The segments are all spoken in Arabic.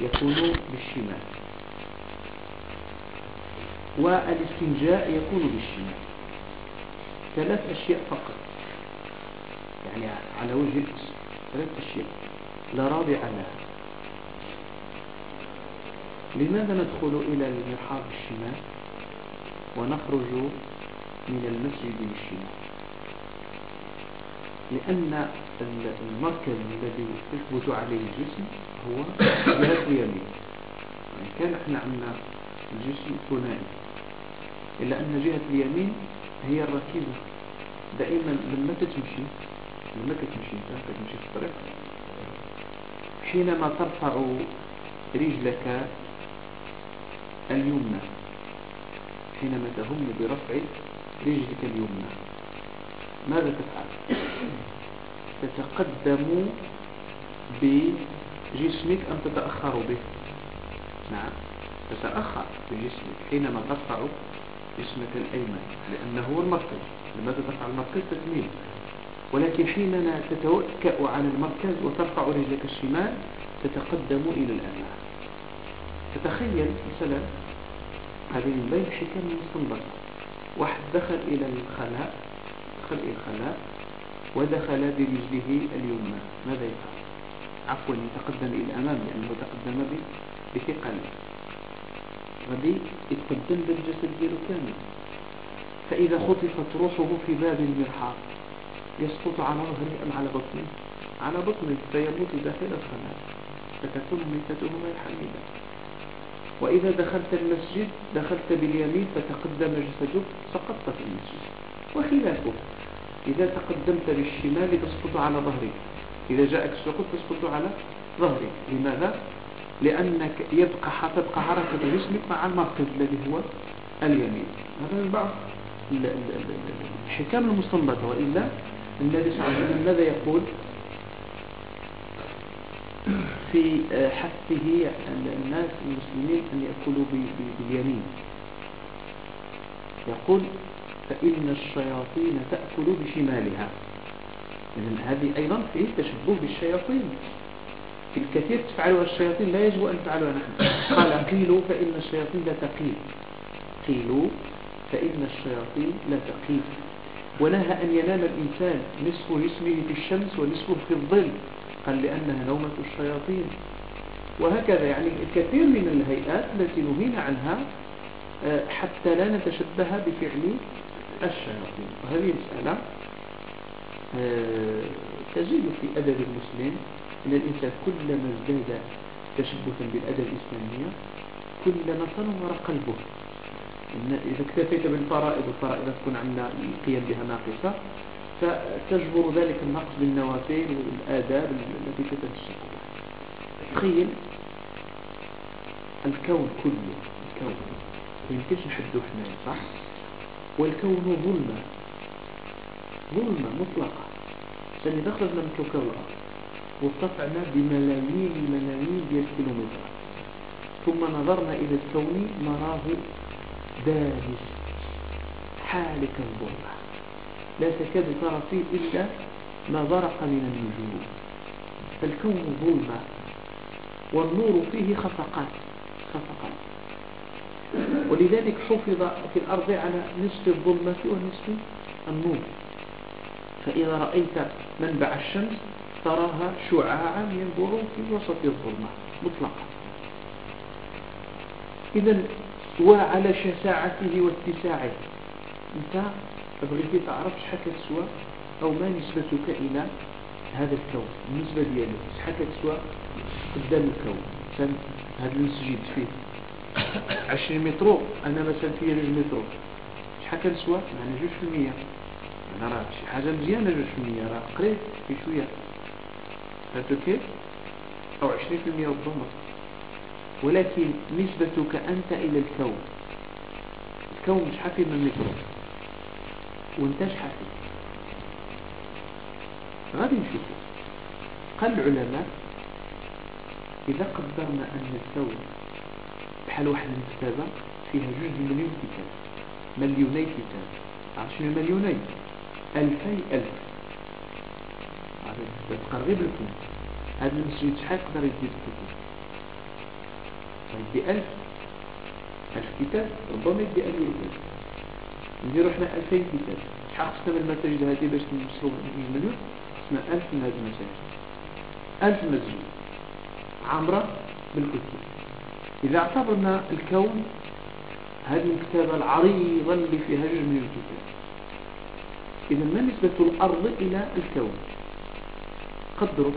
يكون بالشمال. والإستنجاء يكون بالشمال. ثلاث أشياء فقط. يعني على وجه القسم ثلاث أشياء. لا رابع لها. لماذا ندخل إلى المرحاض بالشمال ونخرج من المسجد بالشمال؟ لأن المركز الذي يثبت عليه الجسم هو جهة اليمين يعني كان إحنا عندنا الجسم ثنائي إلا أن جهة اليمين هي الركيزة. دائما لما تمشي؟ لما تمشي؟ تمشي في الطريق؟ حينما ترفع رجلك اليمنى حينما تهم برفع رجلك اليمنى ماذا تفعل؟ تتقدم بجسمك أم تتأخر به. نعم. تتأخر بجسمك حينما ترفع جسمك الأيمن لأنه هو المركز. لماذا تفعل المركز؟ تتميل ولكن حينما تتوكأ على المركز وترفع رجلك الشمال تتقدم إلى الأمام. تتخيل مثلا هذه بين حكم مستنبطة واحد دخل إلى الخلاء دخل إلى الخلاء ودخل برجله اليمنى. ماذا يفعل؟ عفوا يتقدم إلى الأمام لأنه تقدم بثقل. غادي يتقدم بالجسد ديالو كامل فإذا خطفت روحه في باب المرحاض يسقط على ظهره أم على بطنه؟ على بطنه فيموت داخل الخلاء. فتكون ميتته غير حميدة. وإذا دخلت المسجد دخلت باليمين فتقدم جسدك سقطت في المسجد. وخلافه إذا تقدمت بالشمال تسقط على ظهرك إذا جاءك السقوط تسقط على ظهرك لماذا؟ لأنك يبقى تبقى حركة جسمك مع المركز الذي هو اليمين. هذا من بعض الحكام المستنبطة. وإلا النبي صلى الله عليه وسلم ماذا يقول؟ في حثه الناس المسلمين أن يأكلوا باليمين. يقول فإن الشياطين تأكل بشمالها. إذن هذه أيضا فيه تشبه بالشياطين. الكثير تفعلها الشياطين لا يجب أن تفعلها نحن. قال قيلوا فإن الشياطين لا تقيل. قيلوا فإن الشياطين لا تقيل. ونهى أن ينام الإنسان نصف جسمه في الشمس ونصفه في الظل. قال لأنها نومة الشياطين. وهكذا يعني الكثير من الهيئات التي نهينا عنها آه، حتى لا نتشبه بفعل الشياطين. وهذه مسألة آه، تزيد في أدب المسلم أن الإنسان كلما ازداد تشبثا بالأدب الإسلامية كلما تنور قلبه. إن إذا اكتفيت بالفرائض والفرائض تكون عندنا القيم بها ناقصة فتجبر ذلك النقص بالنوافل والآداب التي تتمسك تخيل الكون كله الكون يمكنش نحدو حنايا صح؟ والكون ظلمة. ظلمة مطلقة. سنة دخلنا من كوكب الأرض وارتفعنا بملايين الملايين ديال الكيلومترات ثم نظرنا إلى الكون نراه دامس حالك الظلمة. لا تكاد ترى فيه إلا ما برق من النجوم. فالكون ظلمة. والنور فيه خفقات. خفقات. ولذلك حفظ في الأرض على نصف الظلمة ونصف النور. فإذا رأيت منبع الشمس تراها شعاعا ينبع في وسط الظلمة مطلقا. إذا وعلى شساعته واتساعه. أنت بغيتي تعرف شحال كتسوى أو ما نسبتك إلى هذا الكون؟ النسبة ديالك شحال كتسوى قدام الكون. هذا المسجد فيه 20 مترو. أنا مثلا فيا جوج مترو. شحال كنسوى؟ معنا جوج في المية أنا راه شي حاجة مزيانة جوج في المية راه قريب في شوية. فهمتوا كيف؟ أو 20 في المية ربما ولكن نسبتك أنت إلى الكون. الكون شحال فيه من مترو وأنت شحال فيه؟ غادي نشوفوا قال العلماء إذا قدرنا أن الكون بحال واحد المكتبة فيها جوج مليون كتاب. مليوني كتاب. عرفت شنو مليوني؟ ألفي ألف. تقرب لكم هذا المسجد شحال يقدر يدي الكتب؟ يدي ألف ألف كتاب ربما يدي ألف كتاب. نديرو حنا ألفين كتاب. شحال خصنا من المساجد هذه باش نوصلوا مليون خصنا ألف من هذه المساجد. ألف مسجد. عامرة بالكتب. إذا اعتبرنا الكون هذه الكتابة العريضة اللي فيها جزء من الكتاب. إذا ما نسبة الأرض إلى الكون؟ قدروا.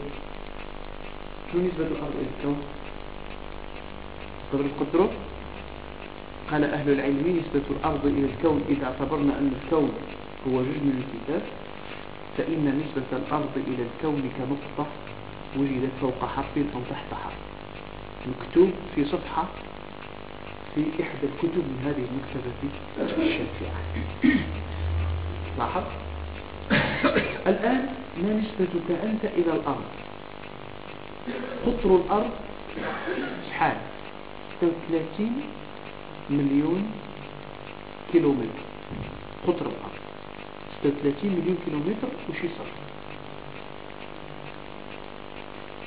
شو نسبة الأرض إلى الكون؟ قدروا قدروا. قال أهل العلم نسبة الأرض إلى الكون إذا اعتبرنا أن الكون هو جزء من الكتاب فإن نسبة الأرض إلى الكون كنقطة وجدت فوق حرف أو تحت حرف. مكتوب في صفحة في إحدى الكتب من هذه المكتبة الشافعة لاحظ؟ الآن ما نسبتك أنت إلى الأرض؟ قطر الأرض شحال؟ 36 مليون كيلومتر. قطر الأرض. 36 مليون كيلومتر وشي صار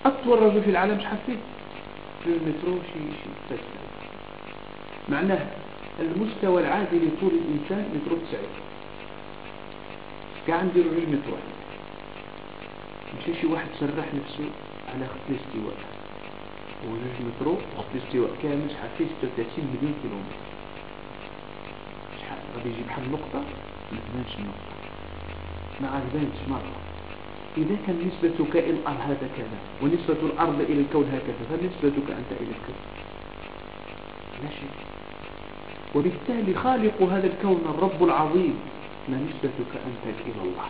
أطول رجل في العالم شحال فيه؟ في المترو شي شي معناه المستوى العادي لطول الإنسان مترو 90 كان نديرو جوج متر واحد. شي واحد سرح نفسه على خط الاستواء وجوج مترو خط الاستواء كامل شحال فيه 36 مليون كيلومتر. شحال؟ غادي يجي بحال النقطة؟ ما تبانش النقطة. ما عجبانش مرة. إذا كان نسبتك إلى الأرض هذا كذا ونسبة الأرض إلى الكون هكذا فنسبتك أنت إلى الكون. لا شيء وبالتالي خالق هذا الكون الرب العظيم ما نسبتك أنت إلى الله؟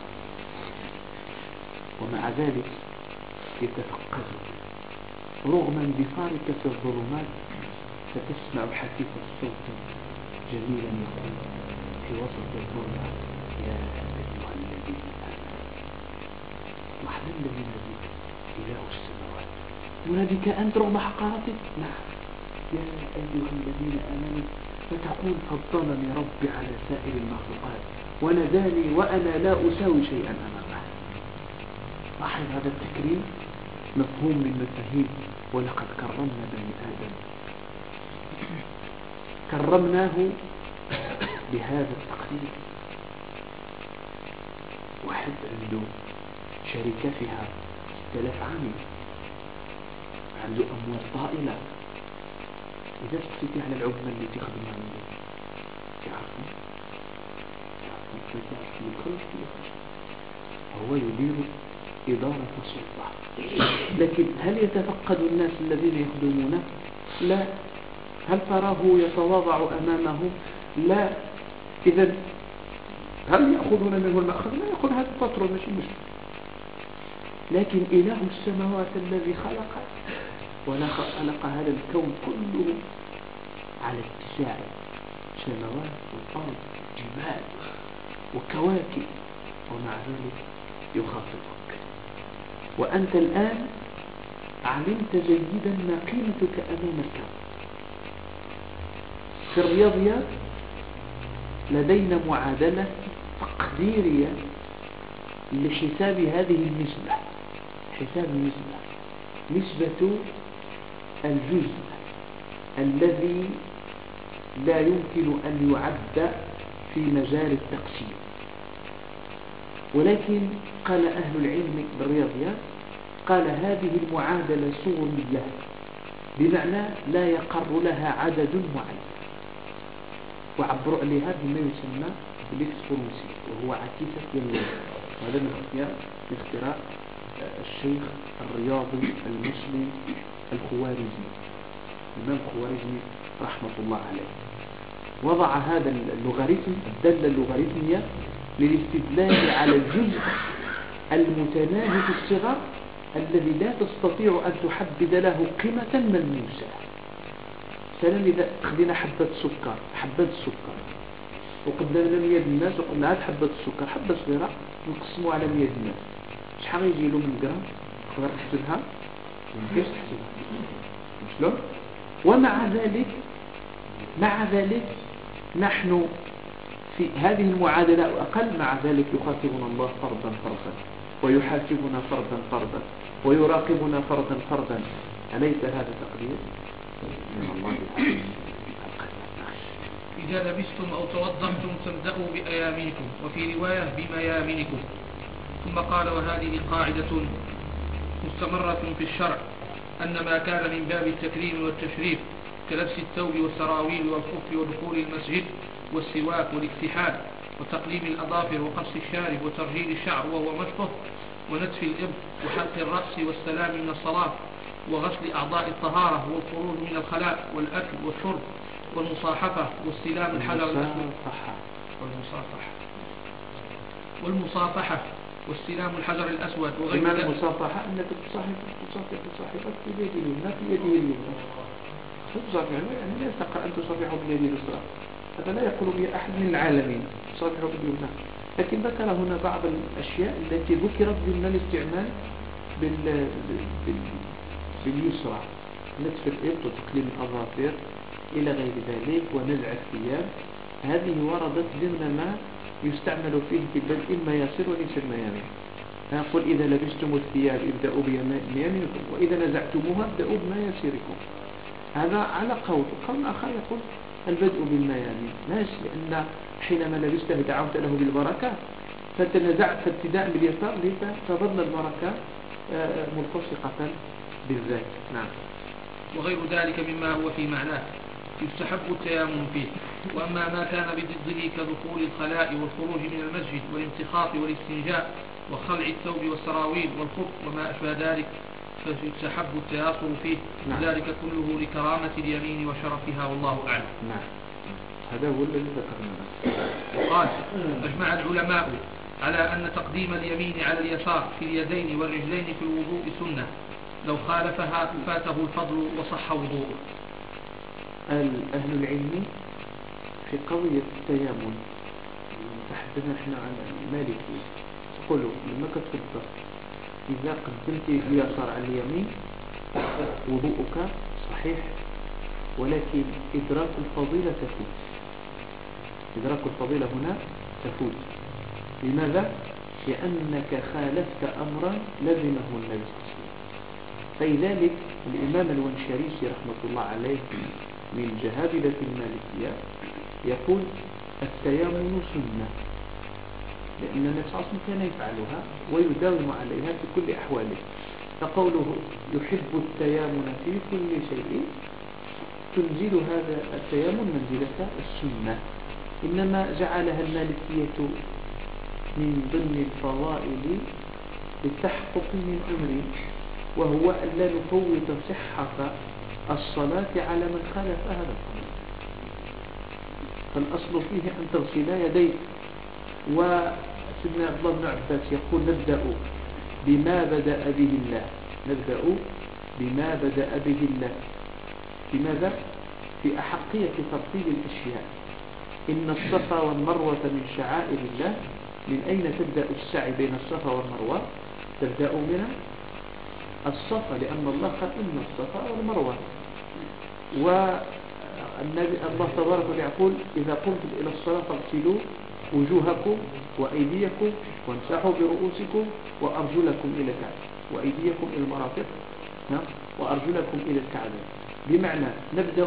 ومع ذلك يتفقدك رغم اندفارك في الظلمات فتسمع حديث الصوت جميلا يقول في وسط الظلمة يا أيها الذين آمنوا محل الذي ناديك إله السماوات. يناديك أنت رغم حقارتك؟ نعم. يا أيها الذين آمنوا فتقول فضلني ربي على سائر المخلوقات وناداني وأنا لا أساوي شيئا أمامه. لاحظ هذا التكريم؟ مفهوم من مفاهيم. ولقد كرمنا بني آدم. كرمناه بهذا التقدير. واحد عنده فيها. 6000 عامل. عنده أموال طائلة. إذا تفتي على العمال اللي تخدمها عنده تعرفوا هو يدير إدارة السلطة. لكن هل يتفقد الناس الذين يخدمونه؟ لا. هل تراه يتواضع أمامهم لا. إذا هل يأخذون منه المأخذ؟ لا يأخذ. هذا الفترة ماشي مشكلة. لكن إله السماوات الذي خلق ولا خلق هذا الكون كله على اتساع سماوات والأرض جبال وكواكب ومع ذلك يخاطبك وأنت الآن علمت جيدا ما قيمتك أمام الكون في الرياضيات لدينا معادلة تقديرية لحساب هذه النسبة. حساب النسبة نسبة الجزء الذي لا يمكن أن يعد في مجال التقسيم. ولكن قال أهل العلم بالرياضيات قال هذه المعادلة صغرية بمعنى لا يقر لها عدد معين. وعبروا عليها بما يسمى بالاكسبوننسي وهو عكسة يمين اختيار من اختراع الشيخ الرياضي المسلم الخوارزمي الإمام الخوارزمي رحمة الله عليه. وضع هذا اللوغاريتم الدالة اللوغاريتمية للاستدلال على الجزء المتناهي في الصغر الذي لا تستطيع أن تحدد له قيمة ملموسة مثلا إذا خذينا حبة سكر حبة السكر وقدمنا 100 الناس وقلنا هاد حبة السكر حبة صغيرة نقسموا على 100 الناس. شحال يجي له من جرام تقدر تحسبها كيف تحسبها شلون؟ ومع ذلك مع ذلك نحن في هذه المعادلة أقل مع ذلك يخاطبنا الله فرضا فرضا ويحاسبنا فرضا فرضا ويراقبنا فردا فردا. أليس هذا تقدير؟ من الله إذا لبستم أو توضأتم فابدأوا بأيامنكم وفي رواية بميامنكم ثم قال وهذه قاعدة مستمرة في الشرع أن ما كان من باب التكريم والتشريف كلبس الثوب والسراويل والخف ودخول المسجد والسواك والاكتحال وتقليم الأظافر وقص الشارب وترجيل الشعر وهو مشطه ونتف الإبط وحلق الرأس والسلام من الصلاة وغسل أعضاء الطهارة والخروج من الخلاء والأكل والشرب والمصاحفة واستلام الحجر والمصافحة والمصافحة واستلام الحجر الأسود وغير ذلك. المصافحة أنك تصاحب تصافح صاحبك بيد اليمنى في يده اليمنى تصافح يعني لا يستقر أن تصافحه باليد اليسرى هذا لا يقول به أحد من العالمين تصافحه باليمنى لكن ذكر هنا بعض الأشياء التي ذكرت ضمن الاستعمال بال... بال... باليسرى نتف الإبط وتقليم الأظافر إلى غير ذلك ونزع الثياب. هذه وردت ضمن ما يستعمل فيه في البدء المياسر وليس الميامن نقول إذا لبستم الثياب ابدأوا بيمينكم وإذا نزعتموها ابدأوا بمياسركم هذا على قول قول آخر يقول البدء بالميامن ناس لأن حينما لبسته دعوت له بالبركة فتنزعت فابتداء باليسار لتظل البركة آه، ملتصقة بالذات. نعم. وغير ذلك مما هو في معناه. يستحب التيامن فيه. وأما ما كان بضده كدخول الخلاء والخروج من المسجد والانتخاط والاستنجاء وخلع الثوب والسراويل والخف وما أشبه ذلك فيستحب التياصر فيه. نعم. ذلك كله لكرامة اليمين وشرفها والله أعلم. نعم. هذا هو الذي ذكرناه وقال أجمع العلماء على أن تقديم اليمين على اليسار في اليدين والرجلين في الوضوء سنة لو خالفها فاته الفضل وصح وضوءه. أهل العلم في قضية التيامن. تحدثنا إحنا عن المالكي يقولوا لما كتفضل إذا قدمت اليسار على اليمين وضوءك صحيح ولكن إدراك الفضيلة تفوت. إدراك الفضيلة هنا تفوت. لماذا؟ لأنك خالفت أمرا لزمه النبي. فلذلك الإمام الونشريسي رحمة الله عليه من جهابلة المالكية يقول التيامن سنة لأن النبي صلى الله عليه وسلم كان يفعلها ويداوم عليها في كل أحواله. فقوله يحب التيامن في كل شيء تنزل هذا التيامن منزلة السنة. إنما جعلها المالكية من ضمن الفضائل للتحقق من أمر وهو ألا نفوت صحة الصلاة على من خالف هذا فالأصل فيه أن تغسل يديك. وسيدنا عبد الله بن عباس يقول نبدأ بما بدأ به الله. نبدأ بما بدأ به الله. بماذا؟ في أحقية ترتيب الأشياء. إن الصفا والمروة من شعائر الله. من أين تبدأ السعي بين الصفا والمروة؟ تبدأ من الصفا لأن الله قال إن الصفا والمروة. والنبي الله تبارك وتعالى يقول إذا قمتم إلى الصلاة فاغسلوا وجوهكم وأيديكم وامسحوا برؤوسكم وأرجلكم إلى الكعب وأيديكم إلى المرافق نعم وأرجلكم إلى الكعب بمعنى نبدأ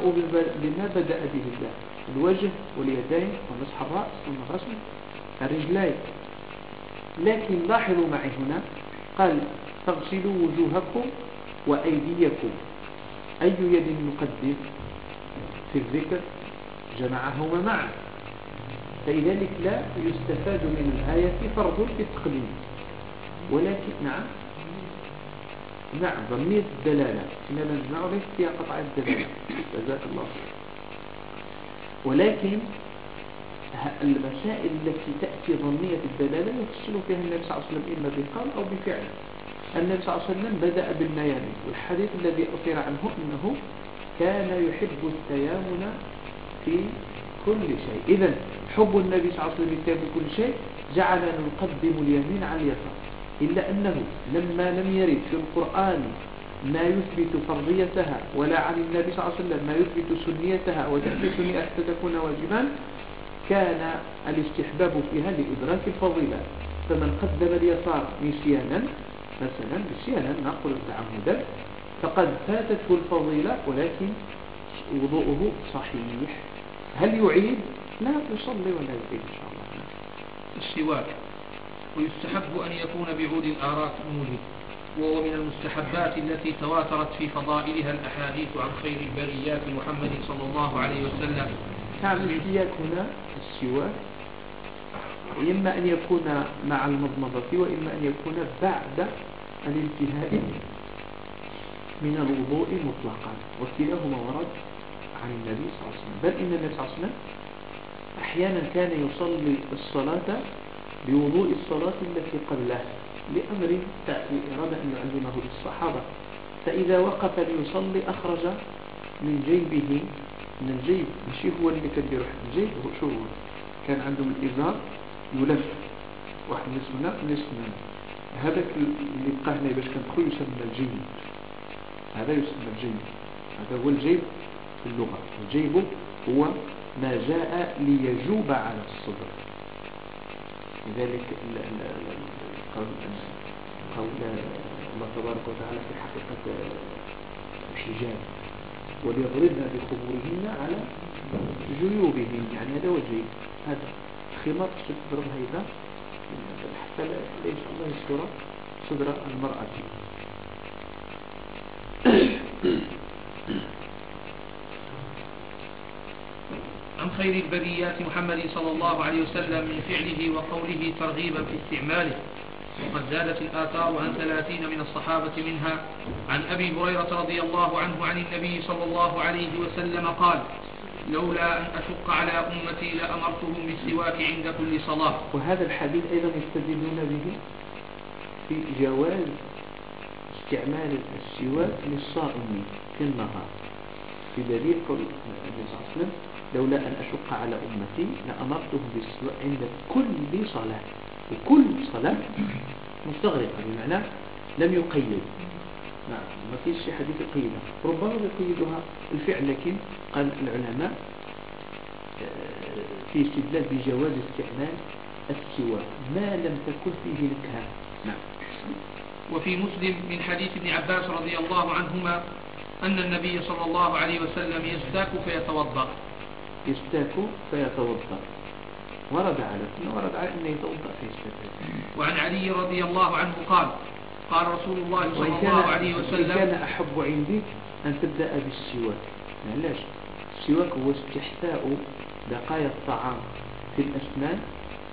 بما بدأ به الله الوجه واليدين ومسح الرأس والغسل الرجلين. لكن لاحظوا معي هنا قال فاغسلوا وجوهكم وأيديكم. أي يد نقدم في الذكر جمعهما معا. فلذلك لا يستفاد من الآية فرض في التقديم ولكن نعم نعم ضمنية الدلالة. إننا ليس فيها قطع الدلالة. جزاك الله ولكن المسائل التي تأتي ضمنية الدلالة يفصل فيها النبي صلى الله عليه وسلم إما بقول أو بفعل. النبي صلى الله عليه وسلم بدأ بالميامن والحديث الذي أثير عنه أنه كان يحب التيامن في كل شيء. إذا حب النبي صلى الله عليه وسلم في كل شيء جعلنا نقدم اليمين على اليسار. إلا أنه لما لم يرد في القرآن ما يثبت فرضيتها ولا عن النبي صلى الله عليه وسلم ما يثبت سنيتها وتأتي سنية حتى تكون واجبا كان الاستحباب فيها لإدراك الفضيلة. فمن قدم اليسار نسيانا مثلا نسيانا نقول تعمدا فقد فاتته الفضيلة ولكن وضوءه صحيح. هل يعيد؟ لا يصلي ولا يعيد إن شاء الله. السواك. ويستحب أن يكون بعود الآراك موجب وهو من المستحبات التي تواترت في فضائلها الأحاديث عن خير البريات محمد صلى الله عليه وسلم. نعم السياك هنا السواك. إما أن يكون مع المضمضة وإما أن يكون بعد الانتهاء من الوضوء مطلقا. وكلاهما ورد عن النبي صلى الله عليه وسلم. بل إن النبي صلى الله عليه وسلم أحيانا كان يصلي الصلاة بوضوء الصلاة التي قبله لأمر أراد أن يعلمه للصحابة فإذا وقف ليصلي أخرج من جيبه من الجيب ماشي هو اللي كان يروح الجيب هو شو كان عندهم الإزار يلف واحد نصف هنا نصف هنا. هذاك اللي بقى هنا باش كندخل يسمى الجيب هذا يسمى الجيب هذا هو الجيب في اللغة. الجيب هو ما جاء ليجوب على الصدر. لذلك قول الله تبارك وتعالى في حقيقة الحجاب. وليضربن بخمورهن على جيوبهن. يعني هذا هو الجيب هذا. خمار تضرب هيدا حتى إن شاء الله يستر صدر المرأة. عن خير البريات محمد صلى الله عليه وسلم من فعله وقوله ترغيبا في استعماله. وقد زادت الآثار عن ثلاثين من الصحابة منها. عن أبي هريرة رضي الله عنه عن النبي صلى الله عليه وسلم قال لولا أن أشق على أمتي لأمرتهم بالسواك عند كل صلاة. وهذا الحديث أيضا يستدلون به في جواز استعمال السواك للصائم في النهار. في دليل قول النبي صلى الله عليه وسلم لولا أن أشق على أمتي لأمرتهم بالسواك عند كل صلاة. وكل صلاة مستغرقة بمعنى لم يقيد. نعم. ما فيش شي حديث يقيدها. ربما يقيدها الفعل لكن قال العلماء آه، في استدلال بجواز استعمال السواك ما لم تكن فيه نكهة نعم. وفي مسلم من حديث ابن عباس رضي الله عنهما أن النبي صلى الله عليه وسلم يستاك فيتوضأ. يستاك فيتوضأ. ورد على ورد على أنه يتوضأ فيستاك. وعن علي رضي الله عنه قال قال رسول الله صلى الله عليه وسلم كان أحب عندي أن تبدأ بالسواك. علاش السواك هو استحساء بقايا الطعام في الأسنان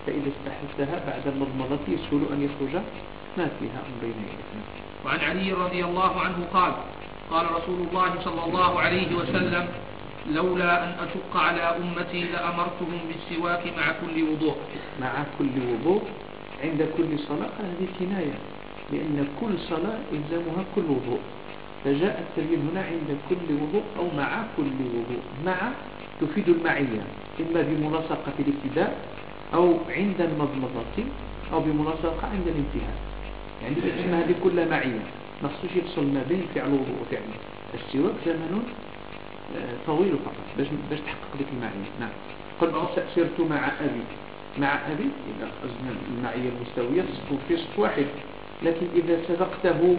فإذا استحسها بعد المضمضة يسهل أن يخرج ما فيها من بين يديك وعن علي رضي الله عنه قال قال رسول الله صلى الله عليه وسلم لولا أن أشق على أمتي لأمرتهم بالسواك مع كل وضوء. مع كل وضوء عند كل صلاة هذه كناية. لأن كل صلاة إلزامها كل وضوء فجاء التبيين هنا عند كل وضوء أو مع كل وضوء. مع تفيد المعية إما بملاصقة الابتداء أو عند المضمضة أو بملاصقة عند الانتهاء. يعني تسمى هذه كلها معية. ما خصوش يفصل ما بين فعل وضوء وفعل. السواك زمن آه، طويل فقط باش باش تحقق لك المعية. نعم. قلت سرت مع أبي. مع أبي؟ إذا أخذنا المعية المستوية تصف في صف واحد. لكن إذا سبقته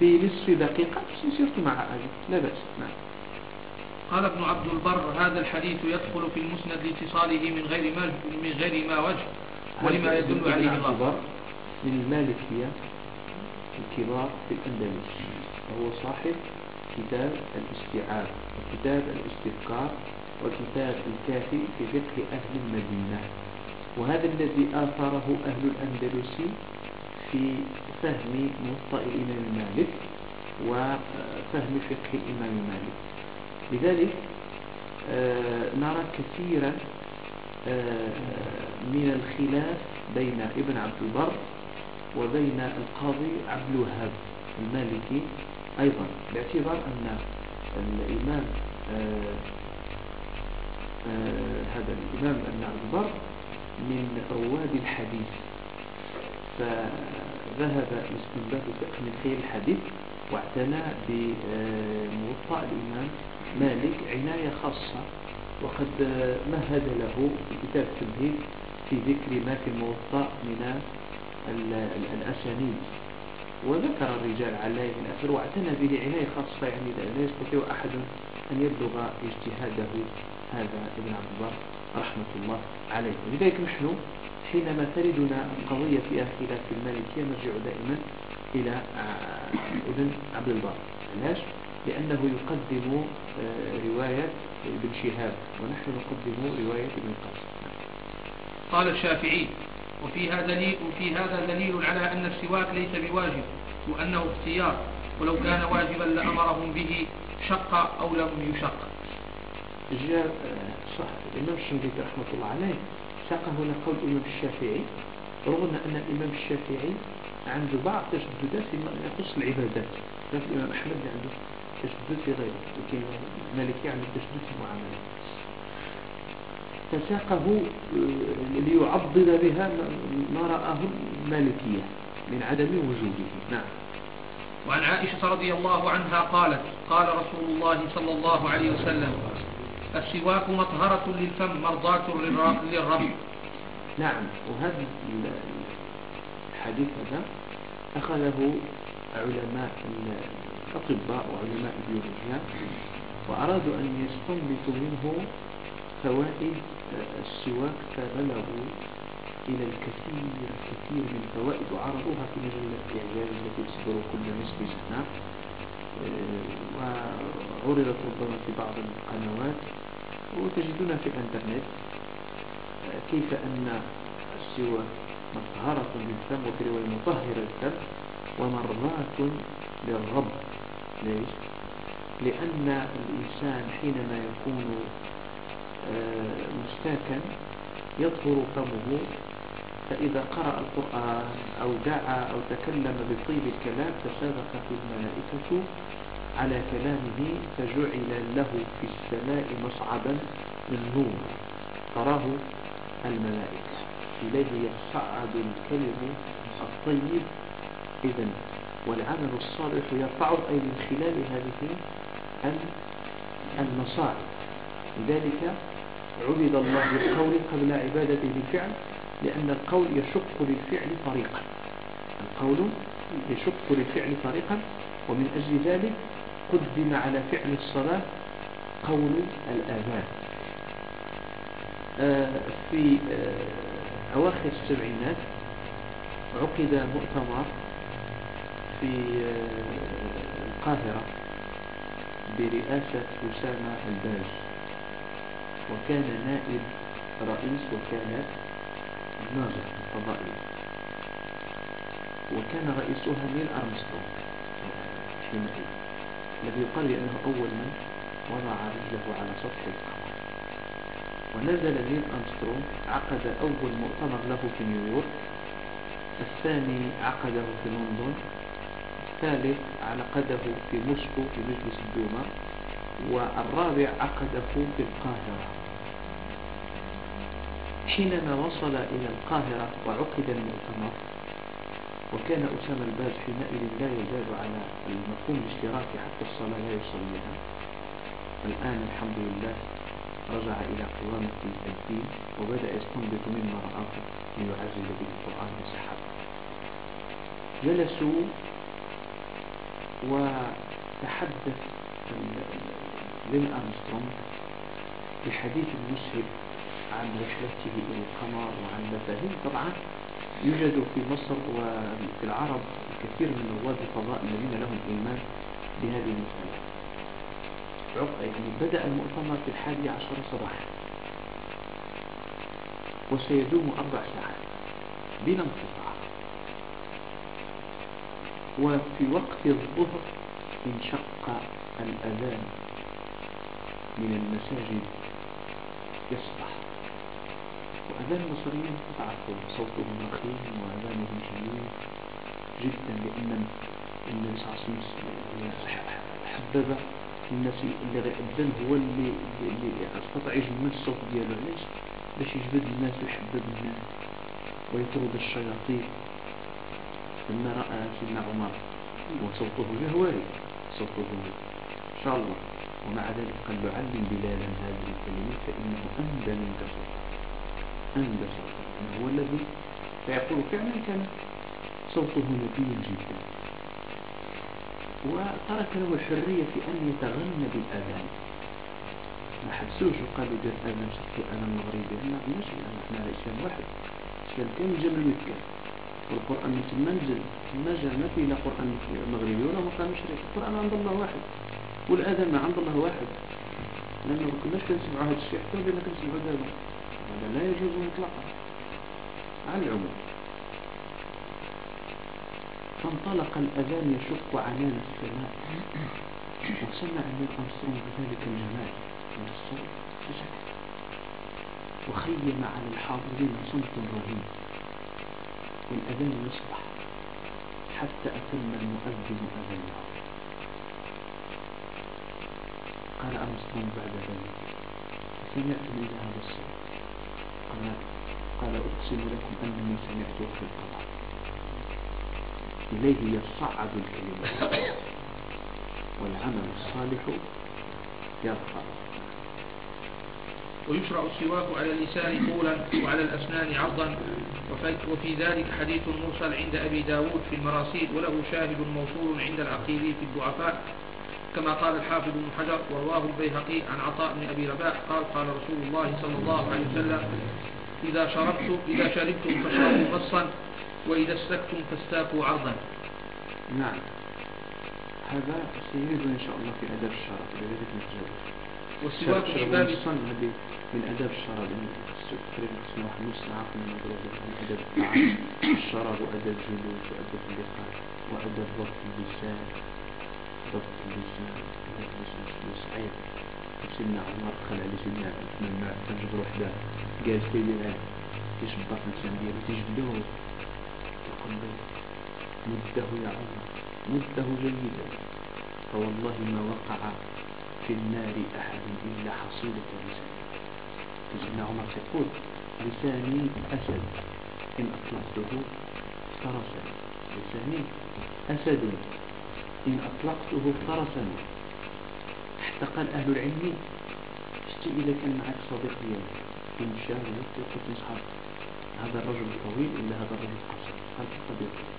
بنصف دقيقة سرت مع أبي. لا بأس. نعم. قال ابن عبد البر هذا الحديث يدخل في المسند لاتصاله من غير ما من غير ما وجه ولما يدل عليه الله من المالكية الكبار في الأندلس. وهو صاحب كتاب الاستيعاب وكتاب الاستذكار وكتاب الكافي في فقه أهل المدينة. وهذا الذي آثره أهل الأندلس في فهم موطأ الإمام مالك وفهم فقه الإمام مالك. لذلك آه، نرى كثيرا آه، من الخلاف بين ابن عبد البر وبين القاضي عبد الوهاب المالكي أيضا باعتبار أن الإمام آه، هذا الإمام ابن عبد البر من رواد الحديث. لاستنباط فقه من خير الحديث واعتنى بموطأ الإمام مالك عناية خاصة وقد مهد له كتاب التمهيد في ذكر ما في الموطأ من الأسانيد. وذكر الرجال عليه من آخر واعتنى به عناية خاصة يعني لا يستطيع أحد أن يبلغ اجتهاده هذا ابن عبد البر رحمة الله عليه. ولذلك نحن حينما تردنا القضية فيها خلاف المالكية نرجع دائما إلى آه، ابن عبد البر علاش؟ لأنه يقدم آه، رواية ابن شهاب ونحن نقدم رواية ابن القاسم. قال الشافعي وفي هذا دليل وفي هذا دليل على أن السواك ليس بواجب وأنه اختيار ولو كان واجبا لأمرهم به شق أو لم يشق. جاء آه، صح الإمام الشنقيطي رحمة الله عليه ساق هنا قول الإمام الشافعي رغم أن الإمام الشافعي عنده بعض تشددات فيما يخص العبادات. مثل الإمام أحمد عنده تشدد في غيره لكن المالكي عنده تشدد في المعاملات فساقه آه، ليعضد بها ما رآه المالكية من عدم وجوده. نعم. وعن عائشة رضي الله عنها قالت قال رسول الله صلى الله عليه وسلم السواك مطهرة للفم مرضاة للرب نعم وهذا الحديث هذا أخذه علماء الأطباء وعلماء البيولوجيا وأرادوا أن يستنبطوا منه فوائد السواك فبلغوا إلى الكثير الكثير من فوائد وعرضوها في مجلة الإعجاز التي تصدر كل نصف سنة وعرضت ربما في بعض القنوات. وتجدونها في الإنترنت كيف أن السواك مطهرة للفم رواية مطهرة للفم ومرضاة للرب ليش؟ لأن الإنسان حينما يكون آه، مستاكا يطهر فمه فإذا قرأ القرآن أو دعا أو تكلم بطيب الكلام تسابقت الملائكة على كلامه فجعل له في السماء مصعدا من نور. تراه الملائكة. إليه يصعد الكلم الطيب. إذن والعمل الصالح يرفعه أي من خلال هذه المصاعد لذلك عبد الله بالقول قبل عبادته بالفعل لأن القول يشق للفعل طريقا. القول يشق للفعل طريقا ومن أجل ذلك قدم على فعل الصلاة قول الآذان. آه، في آه، أواخر السبعينات عقد مؤتمر في آه، القاهرة برئاسة أسامة الباج وكان نائب رئيس وكالة ناسا فضائي وكان رئيسها نيل أرمسترونغ. حينئذ الذي يقال بأنه أول من وضع رجله على سطح القمر. ونزل نيل أرمسترونغ عقد أول مؤتمر له في نيويورك الثاني عقده في لندن الثالث عقده في موسكو في مجلس الدوما والرابع عقده في القاهرة. حينما وصل إلى القاهرة وعقد المؤتمر وكان أسامة الباز حينئذ لا يزال على المفهوم الاشتراكي حتى الصلاة لا يصليها. الآن الحمد لله رجع إلى قوامة الدين وبدأ يستنبط مما رآه ليعزز به القرآن بصحته جلسوا وتحدث لين أرمسترونغ بحديث المسهب عن رحلته إلى القمر وعن مفاهيم. طبعا يوجد في مصر وفي العرب كثير من رواد الفضاء الذين لهم إيمان بهذه المسألة. يعني بدأ المؤتمر في الحادي عشر صباحا. وسيدوم أربع ساعات. بلا انقطاع. وفي وقت الظهر انشق الأذان من المساجد. يصبح وأذان المصريين تعرفوا صوتهم رخيم وأذانهم جميل جدا لأن النبي صلى الله عليه وسلم حبب الناس اللي غيأذن هو اللي اللي استطاع يجمل الصوت ديالو علاش باش يجبد الناس ويحبب الناس ويطرد الشياطين. لما رأى سيدنا عمر وصوته جهوري صوته إن شاء الله. ومع ذلك قال له علم بلالا هذه الكلمة فإنه أندى منك صوتا صوتا هو الذي فيقول فعلا كان صوته نبي جدا. وترك له الحرية في أن يتغنى بالأذان. ما حبسوش وقالوا دير أذان شفتي أنا المغربي ما عندناش إحنا عايشين واحد. كان كان جبل مكة والقرآن مثل منزل. ما جاء ما في لا قرآن مغربي ولا مقام مشرق القرآن عند الله واحد. والأذان عند الله واحد. لأنه ما كناش كنسمعوا هذا الشيء. حتى بينا كنسمعوا دابا. هذا لا يجوز مطلقا على العموم. فانطلق الأذان يشق عنان السماء. وسمع من أمسترونغ بذلك الجمال من الصوت فسكت وخيم على الحاضرين صمت رهيب. والأذان يصبح حتى أتم المؤذن أذانه قال أمسترونغ بعد ذلك. سمعت من هذا الصوت. قال قال أقسم لكم أني سمعته في القضاء إليه يصعد الكلمة. والعمل الصالح يرفع ويشرع السواك على اللسان طولا وعلى الأسنان عرضا. وفي ذلك حديث مرسل عند أبي داود في المراسيل وله شاهد موصول عند العقيلي في الضعفاء. كما قال الحافظ بن حجر ورواه البيهقي عن عطاء بن أبي رباح قال قال رسول الله صلى الله عليه وسلم إذا شربتم إذا شربتم فاشربوا غصا وإذا استكتم فاستاكوا عرضا. نعم. هذا سيريد إن شاء الله في أدب الشراب لذلك نتجاوز والسواك في باب هذه من أدب الشراب تقريبا اسمه واحد نص من من الطعام. الشراب وأدب الجلوس وأدب اللقاء وأدب ضبط اللسان صعيب سيدنا عمر خلع لسيدنا عثمان ما تنجب وحده جالس تيدي يشبط لسان ديالو تيجبدوه يقول مده يا عمر مده جيدا فوالله ما وقع في النار أحد. إلا حصيلة لسانه سيدنا عمر يقول لساني أسد إن أطلقته فرسا لساني أسد إن أطلقته فرسا. حتى قال أهل العلم إذا كان معك صديق ديالك شاء الله يطلق نصحاب هذا الرجل طويل إلا هذا الرجل قصير هل قد يطلق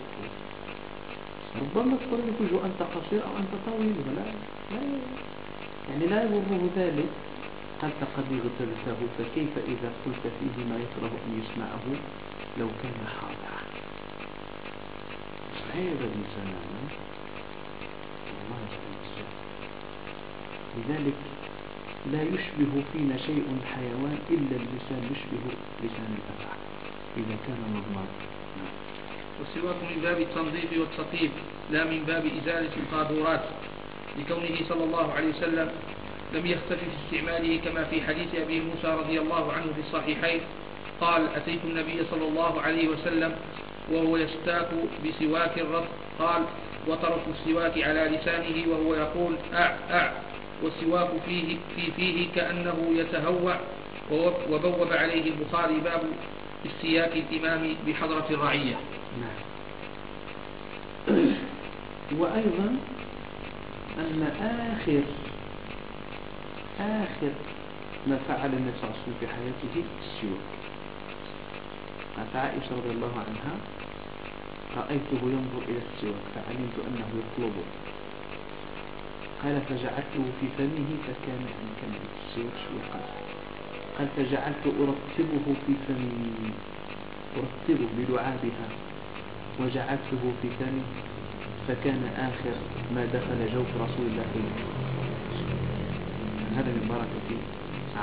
ربما تقول لك أنت قصير أو أنت طويل ولا لا. يعني لا يضره ذلك. أنت قد اغتبته فكيف إذا قلت فيه ما يكره أن يسمعه؟ لو كان حاضرا. صحيح الإنسان الله لذلك لا يشبه فينا شيء حيوان إلا اللسان يشبه لسان الأفعال. إذا كان مضمار والسواك من باب التنظيف والتطيب لا من باب إزالة القاذورات لكونه صلى الله عليه وسلم لم يختلف في استعماله كما في حديث أبي موسى رضي الله عنه في الصحيحين قال أتيت النبي صلى الله عليه وسلم وهو يستاك بسواك الرب قال وطرف السواك على لسانه وهو يقول أع أع. والسواك فيه في فيه كأنه يتهوع وبوب عليه البخاري باب استياك الإمام بحضرة الرعية. نعم. وأيضا أن آخر آخر ما فعل النبي صلى الله عليه وسلم في حياته السواك. مات عائشة رضي الله عنها رأيته ينظر إلى السواك فعلمت أنه يطلبه. قال فجعلته في فمه فكان كلمة السواك شوقا قال فجعلت أرتبه في فمي أرتبه بلعابها وجعلته في فمي فكان آخر ما دخل جوف رسول الله. هذا من بركة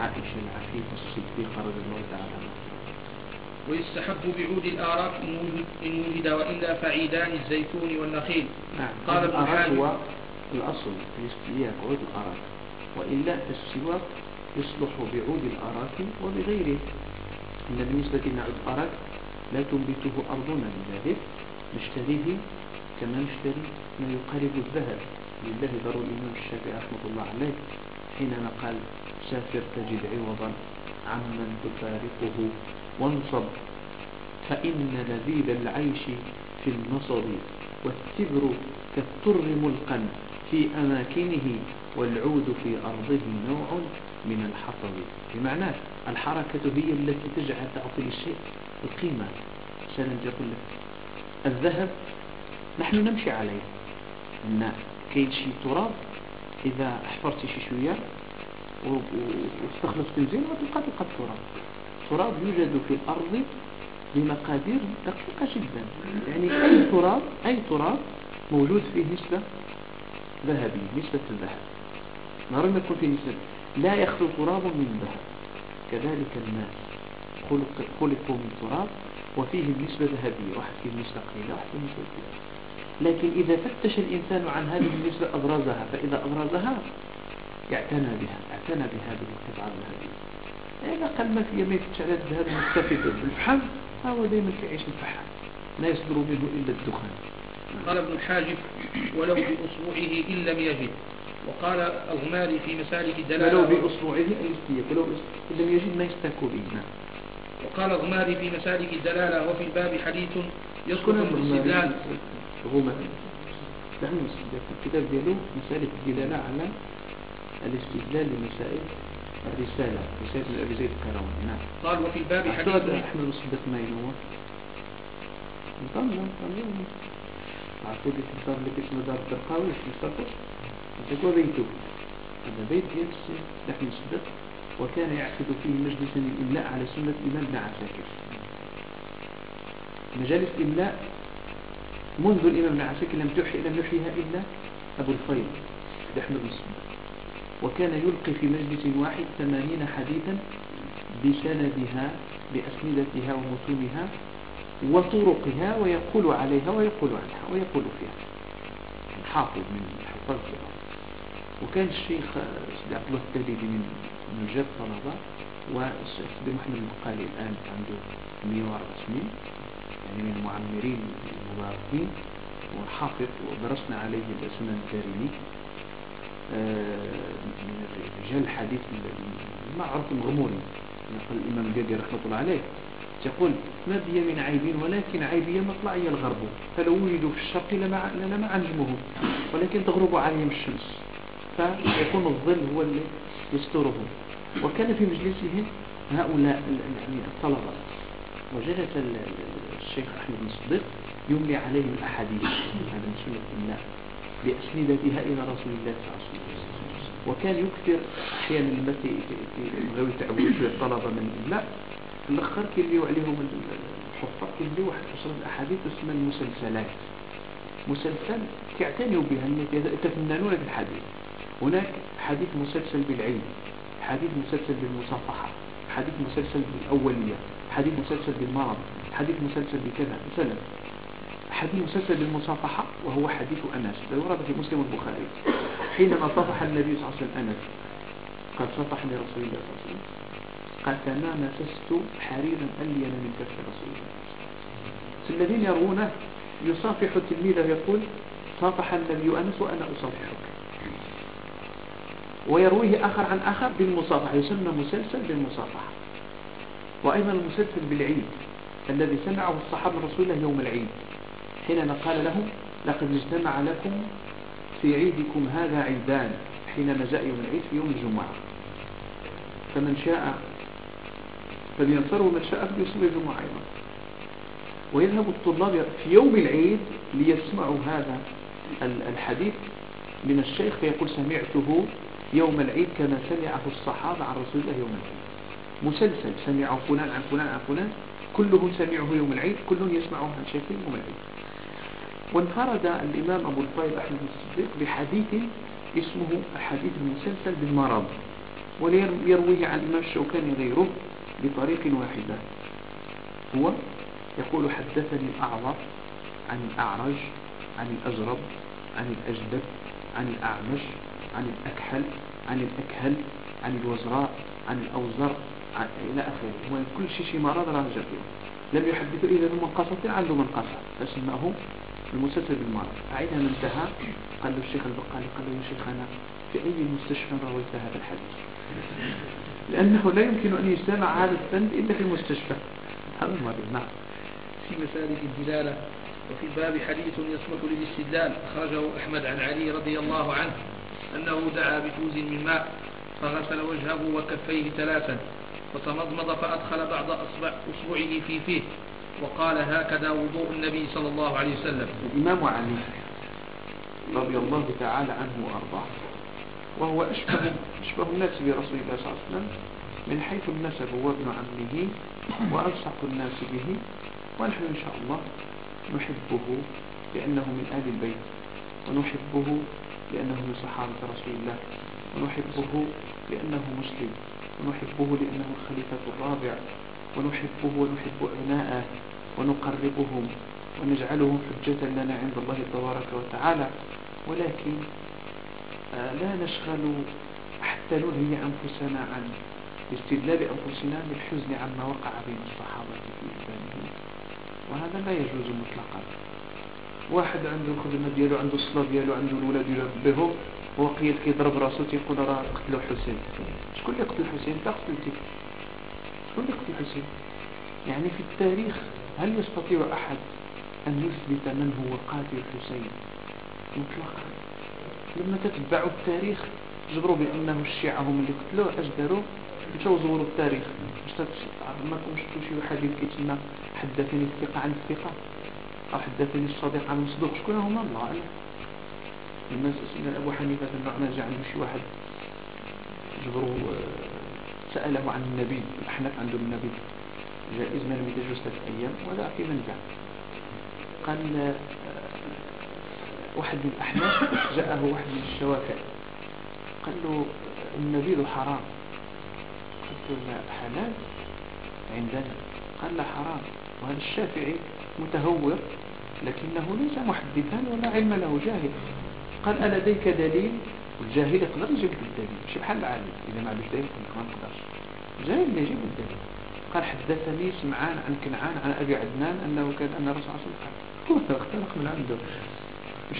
عائشة العفيفة الصديقة رضي الله تعالى عنها. ويستحب بعود الآراك إن وجد وإلا فعيدان الزيتون والنخيل. نعم. قال الآراك هو الأصل في عود الآراك وإلا السواك يصلح بعود الآراك وبغيره. إن بالنسبة لعود الآراك لا تنبته أرضنا لذلك نشتريه كما نشتري ما يقارب الذهب. لله ضر الإمام الشافعي رحمة الله عليه حينما قال سافر تجد عوضا عمن تفارقه وانصب فإن لذيذ العيش في النصب والتبر كالتر ملقا في أماكنه والعود في أرضه نوع من الحطب. بمعنى الحركة هي التي تجعل تعطي الشيء القيمة. سلام يقول لك الذهب نحن نمشي عليه. إن كاين شي تراب إذا حفرتي شي شوية واستخلصت بنزين وتلقى تلقى التراب. التراب يوجد في الأرض بمقادير دقيقة جدا. يعني أي تراب أي تراب موجود فيه نسبة ذهبية نسبة الذهب. ما يكون فيه نسبة. لا يخلو تراب من ذهب. كذلك الناس خلقوا من تراب وفيه النسبة ذهبية. واحد فيه نسبة قليلة واحد فيه نسبة كبيرة لكن إذا فتش الإنسان عن هذه النسبة أبرزها فإذا أبرزها اعتنى بها. اعتنى بهذه القطعة الذهبية إذا قال ما في يمين على الذهب مستفيد. بالفحم هو دائما كيعيش الفحم. لا يصدر منه إلا الدخان. قال ابن الحاجب ولو بأصبعه إن لم يجد. وقال الغماري في مسالك الدلالة ولو بأصبعه الاستية ولو إن لم يجد ما يستاكو به. نعم. وقال الغماري في مسالك الدلالة وفي الباب حديث يسكن بالاستدلال غماري نحن في الكتاب ديالو مسالك الدلالة على الاستدلال لمسائل الرسالة رسالة أبي زيد القيرواني نعم. قال وفي الباب حديث أحمد مصدق ما ينور نظام نظام عقيدة اللي اسمه دار الدرقاوي في مصطفى هو بيته هذا بيت يمس نحن صدق وكان يعقد فيه مجلسا الإملاء على سنة الإمام ابن عساكر مجالس الإملاء منذ الإمام ابن عساكر لم تحيي لم يحييها إلا أبو الفيض أحمد مصدق وكان يلقي في مجلس واحد ثمانين حديثا بسندها بأسندتها ومتونها وطرقها ويقول عليها ويقول عنها ويقول فيها. حافظ من حفاظ وكان الشيخ عبد الله التهديدي من من طلبة والسيد محمد البقالي الآن عنده 104 سنين يعني من المعمرين المباركين. وحافظ ودرسنا عليه الأسنان الدارمي آه، من رجال الحديث المعروف المغموري يقول الإمام الجدي رحمة الله عليه. يقول ما بي من عيبين ولكن عيبي مطلعي الغرب فلو وجدوا في الشرق لما, عنجمهم ولكن تغرب عليهم الشمس فيكون الظل هو اللي يسترهم وكان في مجلسهم هؤلاء يعني الطلبة. وجلس الشيخ أحمد بن صديق يملي عليهم الأحاديث. هذا من سنة الله بأسندتها إلى رسول الله صلى الله عليه وسلم. وكان يكثر أحيانا لما في تعود الطلبة من لا الأخر كيليو عليهم الحفاظ كيليو واحد عشرة الأحاديث اسمها المسلسلات. مسلسل كيعتنوا بها يتفننون في الحديث. هناك حديث مسلسل بالعلم حديث مسلسل بالمصافحة حديث مسلسل بالأولية حديث مسلسل بالمرض حديث مسلسل بكذا مثلا حديث مسلسل بالمصافحة وهو حديث أنس. ورد في مسلم البخاري حينما صفح النبي صلى الله عليه وسلم أنس قد صفحني رسول الله صلى الله عليه وسلم. قد ما مسست حريرا ألين من كف رسول الله الذين يرونه يصافح التلميذ يقول صافح النبي أنس وأنا أصافحك. ويرويه آخر عن آخر بالمصافحة يسمى مسلسل بالمصافحة. وأيضا المسلسل بالعيد الذي سمعه الصحابة رسول الله يوم العيد. حينما قال لهم لقد اجتمع لكم في عيدكم هذا عيدان حينما جاء يوم العيد في يوم الجمعة. فمن شاء فلينصروا من شاء فليصلي الجمعة أيضا ويذهب الطلاب في يوم العيد ليسمعوا هذا الحديث من الشيخ فيقول سمعته يوم العيد كما سمعه الصحابة عن رسول الله يوم العيد. مسلسل سمعه فلان عن فلان عن فلان كلهم سمعه يوم العيد كلهم يسمعه عن شيخ يوم العيد. وانفرد الإمام أبو الطيب أحمد الصديق بحديث اسمه حديث المسلسل بالمرض وليرويه عن الإمام الشوكاني غيره. بطريق واحدة. هو يقول حدثني الأعظم عن الأعرج عن الأزرب عن الأجدب عن الأعمش عن الأكحل عن الأكهل عن الوزراء عن الأوزر عن إلى آخره. كل شيء شيء مرض راجع فيه لم يحدثوا إذا من قصة عنده من قصة فسماه المسلسل بالمرض أعيدها من انتهى. قال له الشيخ البقالي قال له يا شيخ أنا في أي مستشفى رويت هذا الحديث؟ لأنه لا يمكن أن يجتمع هذا السند إلا في المستشفى. هذا المرض نعم. في مسالك الدلالة وفي الباب حديث يصلح للاستدلال أخرجه أحمد عن علي رضي الله عنه أنه دعا بفوز من ماء فغسل وجهه وكفيه ثلاثا وتمضمض فأدخل بعض أصبع أصبعه في فيه وقال هكذا وضوء النبي صلى الله عليه وسلم. الإمام علي رضي الله تعالى عنه وأرضاه. وهو أشبه, أشبه الناس برسول الله صلى الله عليه وسلم من حيث النسب هو ابن عمه وألصق الناس به ونحن إن شاء الله نحبه لأنه من آل البيت ونحبه لأنه من صحابة رسول الله ونحبه لأنه مسلم ونحبه لأنه الخليفة الرابع ونحبه ونحب أبناءه ونقربهم ونجعلهم حجة لنا عند الله تبارك وتعالى ولكن لا نشغل حتى نلهي أنفسنا عن استدلال أنفسنا بالحزن عما وقع بين الصحابة في إسلامهم وهذا لا يجوز مطلقا. واحد عنده الخدمة ديالو عنده الصلاة ديالو عنده الولاد يربهم وقيل كيضرب راسو تيقول راه قتلوا حسين. شكون اللي قتل حسين؟ انت قتلتي. شكون اللي قتل حسين؟ يعني في التاريخ هل يستطيع أحد أن يثبت من هو قاتل حسين؟ مطلقا. لما تتبعوا التاريخ. جبروا بأنه الشيعة هم اللي قتلوه أجدروا مشاو زوروا التاريخ. ما كنتم شفتوا شي واحد يبكي تما حدثني الثقة عن الثقة؟ أو حدثني الصديق عن المصدوق شكون هما؟ الله أعلم. الناس سئل أبو حنيفة النعمان جاء عنده شي واحد. جبروا آه، سأله عن النبي الأحناف عنده النبي. جائز من يتجوز ثلاث أيام ولا في من جاء قال واحد من الأحناف جاءه واحد من الشوافع. قال له النبيذ حرام. قلت له حلال عندنا. قال لا حرام. وهذا الشافعي متهور لكنه ليس محدثا ولا علم له جاهل. قال ألديك دليل؟ والجاهل يقدر يجيب الدليل. مش بحال العالم إذا ما عندوش دليل ما نقدرش الجاهل يجيب الدليل. قال حدثني سمعان عن كنعان عن أبي عدنان أنه كان أن الرسول صلى الله عليه وسلم اختلق من عنده.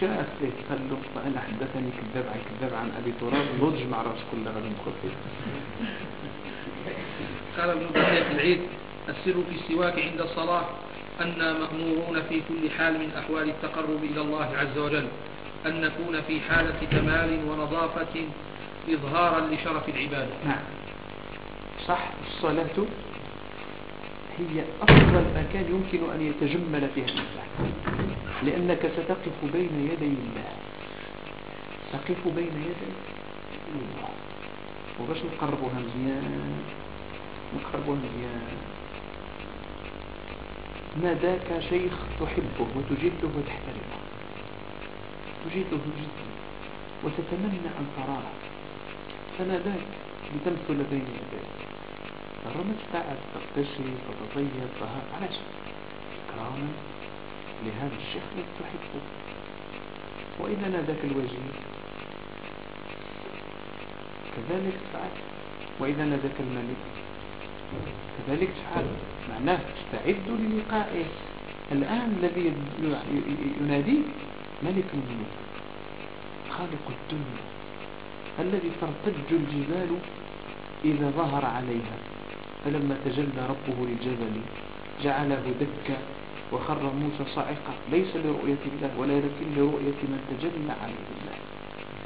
أثبت قال له أنا حدثني كذاب عن كذاب عن أبي تراب نضج مع رأس كل مخفف قال ابن بحية العيد السر في السواك عند الصلاة أن مأمورون في كل حال من أحوال التقرب إلى الله عز وجل أن نكون في حالة كمال ونظافة إظهارا لشرف العبادة نعم. صح الصلاة هي أفضل مكان يمكن أن يتجمل فيه الإنسان لأنك ستقف بين يدي الله. تقف بين يدي الله. وباش نقربوها مزيان؟ نقربوها مزيان. ناداك شيخ تحبه وتجده وتحترمه؟ تجده جدا وتتمنى أن تراه. فناداك لتمثل بين يديك؟ رمت تقعد تغتسل وتطيب طهار علاش إكراما لهذا الشيخ الذي تحبه وإذا ناداك الوزير كذلك تفعل وإذا ناداك الملك كذلك تفعل معناه تستعد للقائه الآن الذي يناديك ملك الملوك خالق الدنيا الذي ترتج الجبال إذا ظهر عليها. فلما تجلى ربه للجبل جعله دكا وخر موسى صاعقا. ليس لرؤية الله ولكن لرؤية من تجلى عليه الله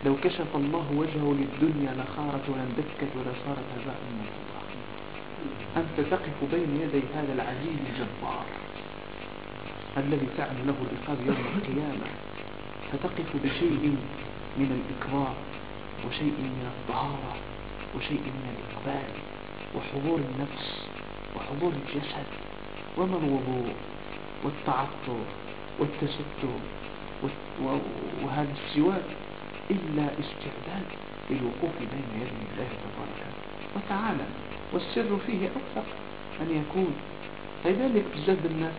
لو كشف الله وجهه للدنيا لخارت ولندكت ولصارت هباء منثورا أنت تقف بين يدي هذا العزيز الجبار الذي تعلم له الإقاب يوم القيامة. فتقف بشيء من الإكرام وشيء من الطهارة وشيء من الإقبال. وحضور النفس وحضور الجسد وما الوضوء والتعطر والتستر وهذا السواك إلا استعداد للوقوف بين يدي الله تبارك وتعالى. والسر فيه أوثق أن يكون. لذلك بزاف الناس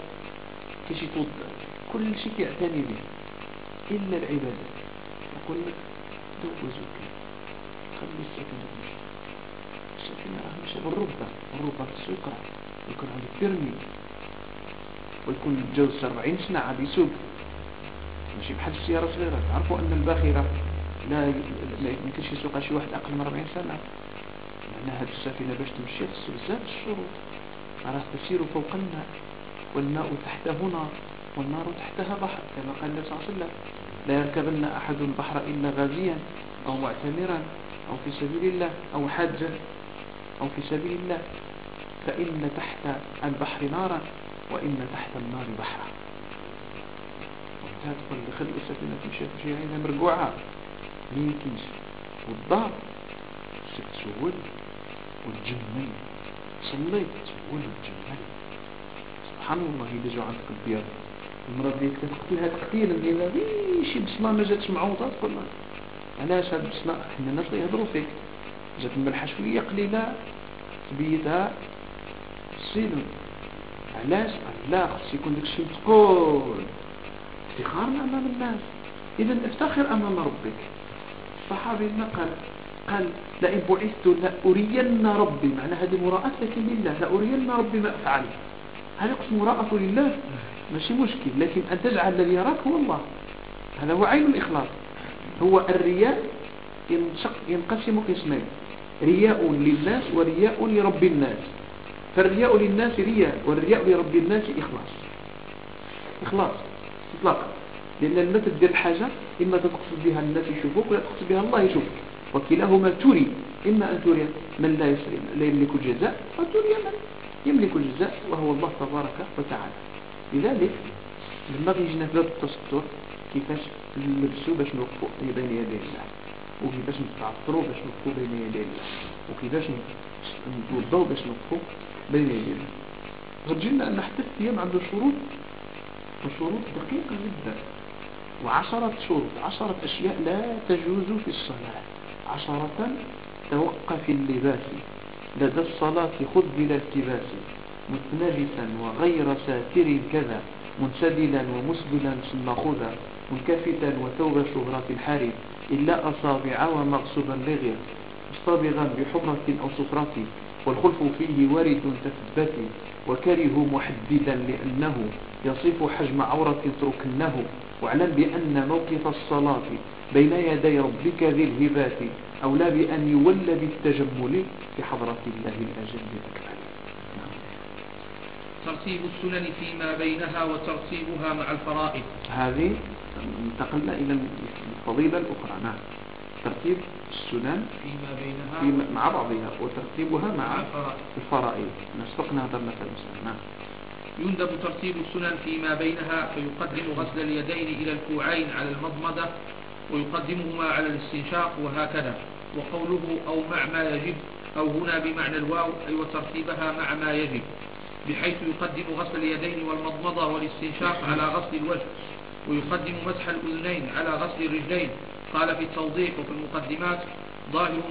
توضع كل شيء يعتني به إلا العبادة. يقول لك دوزك خلي السكنة تمشي السكنة مش بالربة الربة السكر يكون عندك ترمي ويكون متجوز 40 سنة عاد يسوق. ماشي بحال السيارة صغيرة. تعرفوا أن الباخرة لا لا يمكنش يسوقها شي واحد أقل من 40 سنة. لأن هذه السفينة باش تمشي خص بزاف الشروط. راه تسير فوق الماء. والماء تحته نار والنار تحتها بحر. كما قال النبي صلى الله عليه وسلم لا يركبن أحد البحر إلا غازيا أو معتمرا أو في سبيل الله أو حاجا أو في سبيل الله فإن تحت البحر نارا وإن تحت النار بحرا. تدخل دخل السفينة تمشي تمشي عينها مرقوعة ما يمكنش والدار خصك تسول وتجمل صليت تسول وتجمل سبحان الله جاو عندك الديار المرأة ديالك تقتلها تقتيلا ديالها شي بصمة ما جاتش معوضة؟ تقول لها. علاش هاد البصمة حنا الناس يهضروا فيك جات الملحة شوية قليلة تبيتها السلم علاش؟ لا خص يكون داك الشيء مثقول. افتخارنا أمام الناس. اذا افتخر أمام ربك. الصحابي ما قال قال لئن بعثت لأرين ربي. معنى هذه مراءة لكن لله لأرين ربي ما أفعل. هل يقصد مراءة لله. ماشي مشكل. لكن أن تجعل الذي يراك هو الله. هذا هو عين الإخلاص. هو الرياء ينقسم قسمين. رياء للناس ورياء لرب الناس. فالرياء للناس رياء والرياء لرب الناس إخلاص. إخلاص إطلاقا. لأن الناس تدير حاجة إما تقصد بها الناس يشوفوك ولا تقصد بها الله يشوفك. وكلاهما تري إما أن تري من لا, لا يملك الجزاء أو تري من يملك الجزاء وهو الله تبارك وتعالى. لذلك لما يجينا في التستر كيفاش نلبسوا باش نوقفوا بين يدي الله. وكيفاش نتعطروا باش نوقفوا بين يدي الله وكيفاش نتوضوا باش نوقفوا بين يدي الله غتجينا أن حتى الصيام عنده شروط وشروط دقيقة جدا. وعشرة شروط. عشرة أشياء لا تجوز في الصلاة. عشرة توقف اللباس. لدى الصلاة خذ بلا التباس. متنجسا وغير ساتر كذا. منسدلا ومسبلا ثم خذا. منكفتا وثوب شهرة الحارث. إلا أصابع ومغصوبا لغير مصطبغا بحمرة أو صفرة والخلف فيه وارد تثبت وكره محددا لأنه يصف حجم عورة تركنه واعلم بأن موقف الصلاة بين يدي ربك ذي الهبات أولى بأن يولى بالتجمل في حضرة الله الأجل. الأكبر ترتيب السنن فيما بينها وترتيبها مع الفرائض. هذه انتقلنا إلى الفضيلة الأخرى نعم. ترتيب السنن فيما بينها فيما مع بعضها وترتيبها مع الفرائض. نسبقنا هذا المثل نعم. يندب ترتيب السنن فيما بينها فيقدم غسل اليدين إلى الكوعين على المضمضة ويقدمهما على الاستنشاق وهكذا. وقوله أو مع ما يجب أو هنا بمعنى الواو أي وترتيبها مع ما يجب بحيث يقدم غسل اليدين والمضمضة والاستنشاق على غسل الوجه. ويقدم مسح الأذنين على غسل الرجلين. قال في التوضيح وفي المقدمات ظاهر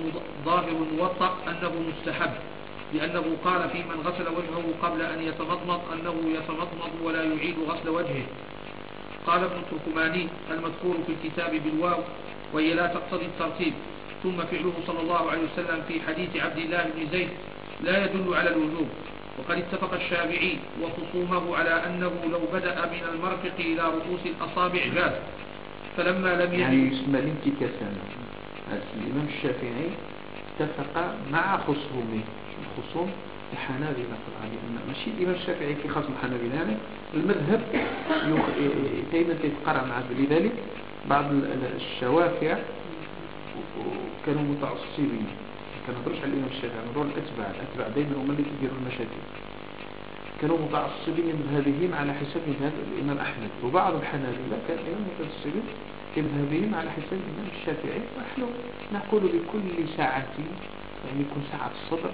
ظاهر الموطأ أنه مستحب لأنه قال في من غسل وجهه قبل أن يتمضمض أنه يتمضمض ولا يعيد غسل وجهه. قال ابن التركماني المذكور في الكتاب بالواو وهي لا تقتضي الترتيب. ثم فعله صلى الله عليه وسلم في حديث عبد الله بن زيد لا يدل على الوجوب. وقد اتفق الشافعي وخصومه على أنه لو بدأ من المرفق إلى رؤوس الأصابع جاز فلما لم يعني يسمى الانتكاسان الإمام الشافعي اتفق مع خصومه. الخصوم الحنابلة لأن ماشي الإمام الشافعي في خصم الحنابلة يعني المذهب دائما تتقرع مع لذلك بعض الشوافع كانوا متعصبين. نهضرش على الإمام الشافعي نهضروا الأتباع الأتباع دائما هما اللي كيديروا المشاكل. كانوا متعصبين مذهبهم على حساب مذهب الإمام أحمد وبعض الحنابلة كان أيضا متعصبين مذهبهم على حساب الإمام الشافعي ونحن نقول لكل ساعة يعني يكون ساعة الصبر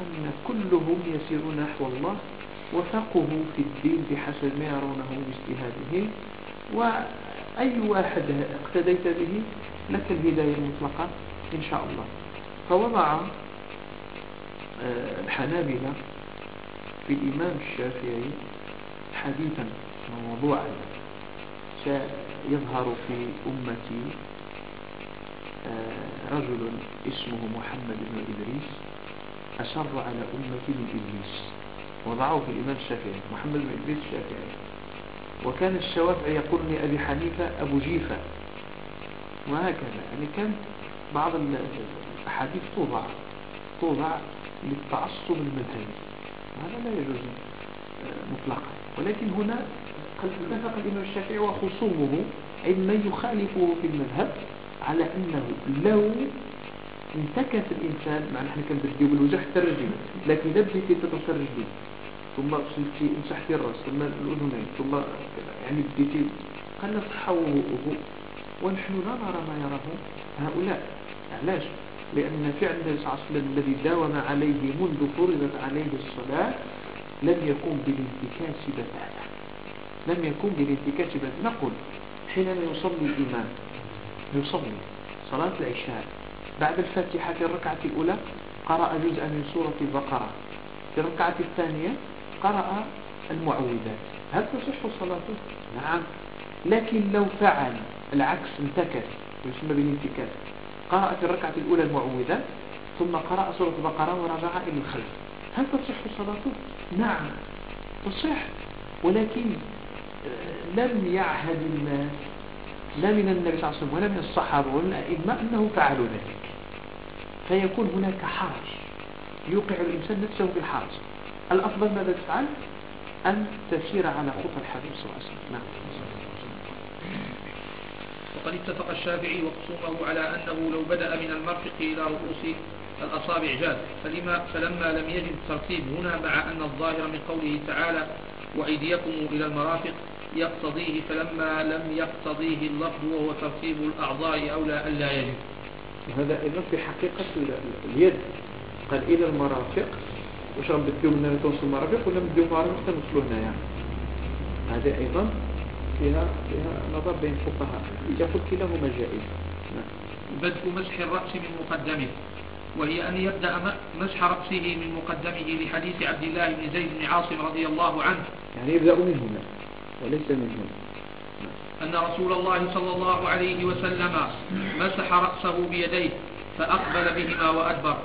أن كلهم يسيرون نحو الله وفقه في الدين بحسب ما يرونه من اجتهادهم وأي واحد اقتديت به لك الهداية المطلقة إن شاء الله. فوضع آه، الحنابلة في الإمام الشافعي حديثا موضوعا سيظهر في أمتي آه، رجل اسمه محمد بن إدريس أشر على أمتي من إبليس وضعه في الإمام الشافعي محمد بن إدريس الشافعي. وكان الشوافعي يقول لأبي حنيفة أبو جيفة. وهكذا يعني كان بعض الأحاديث توضع توضع للتعصب المذهبي. وهذا لا يجوز آه، مطلقا. ولكن هنا قد اتفق الإمام الشافعي وخصومه أي من يخالفه في المذهب على أنه لو انتكس الإنسان مع نحن كنبديو بالوجه حتى الرجل لكن إذا بديتي تغسل الرجلين ثم غسلتي مسحتي الراس ثم الأذنين ثم يعني بديتي قال صح ونحن لا نرى ما يراه هؤلاء. علاش؟ لأن فعل النبي صلى الله عليه وسلم الذي داوم عليه منذ فرضت عليه الصلاة لم يكن بالانتكاس بتاتا لم يكن بالانتكاس بتاتا نقول حينما يصلي الإمام يصلي صلاة العشاء بعد الفاتحة في الركعة الأولى قرأ جزءا من سورة البقرة. في الركعة الثانية قرأ المعوذات. هل تصح صلاته؟ نعم. لكن لو فعل العكس انتكس ويسمى بالانتكاس. قرأ في الركعة الأولى المعوذات ثم قرأ سورة البقرة ورجع إلى الخلف. هل تصح صلاته؟ نعم تصح ولكن آه، لم يعهد الناس لا من النبي صلى الله عليه وسلم ولا من الصحابة ولا الأئمة أنه فعلوا ذلك. فيكون هناك حرج يوقع الإنسان نفسه في الحرج. الأفضل ماذا تفعل؟ أن تسير على خطى الحبيب صلى الله عليه وسلم. نعم. وقد اتفق الشافعي وخصومه على أنه لو بدأ من المرفق إلى رؤوس الأصابع جاز فلما, فلما لم يجد ترتيب هنا مع أن الظاهر من قوله تعالى وأيديكم إلى المرافق يقتضيه فلما لم يقتضيه اللفظ وهو ترتيب الأعضاء أولى ألا يجب هذا أيضا في حقيقة اليد. قال إلى المرافق. واش راهم بديو لنا توصل المرافق ولا بديو المرافق حتى هنايا هذه أيضا فيها فيها نظر بين الفقهاء. يقول كلاهما جائز نعم. بدء مسح الرأس من مقدمه وهي أن يبدأ مسح رأسه من مقدمه لحديث عبد الله بن زيد بن عاصم رضي الله عنه. يعني يبدأ من هنا وليس من هنا أن رسول الله صلى الله عليه وسلم مسح رأسه بيديه فأقبل بهما وأدبر.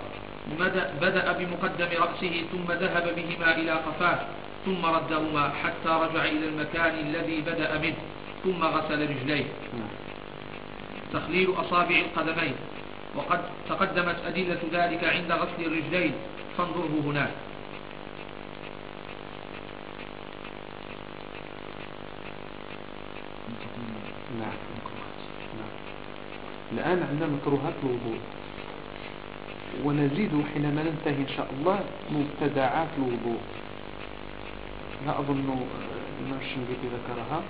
بدأ بمقدم رأسه ثم ذهب بهما إلى قفاه. ثم ردهما حتى رجع إلى المكان الذي بدأ منه ثم غسل رجليه. تخليل أصابع القدمين. وقد تقدمت أدلة ذلك عند غسل الرجلين. فانظره هناك نعم. الآن عندنا مكروهات الوضوء. ونزيد حينما ننتهي إن شاء الله مبتدعات الوضوء. لا أظن الإمام الشنقيطي ذكرها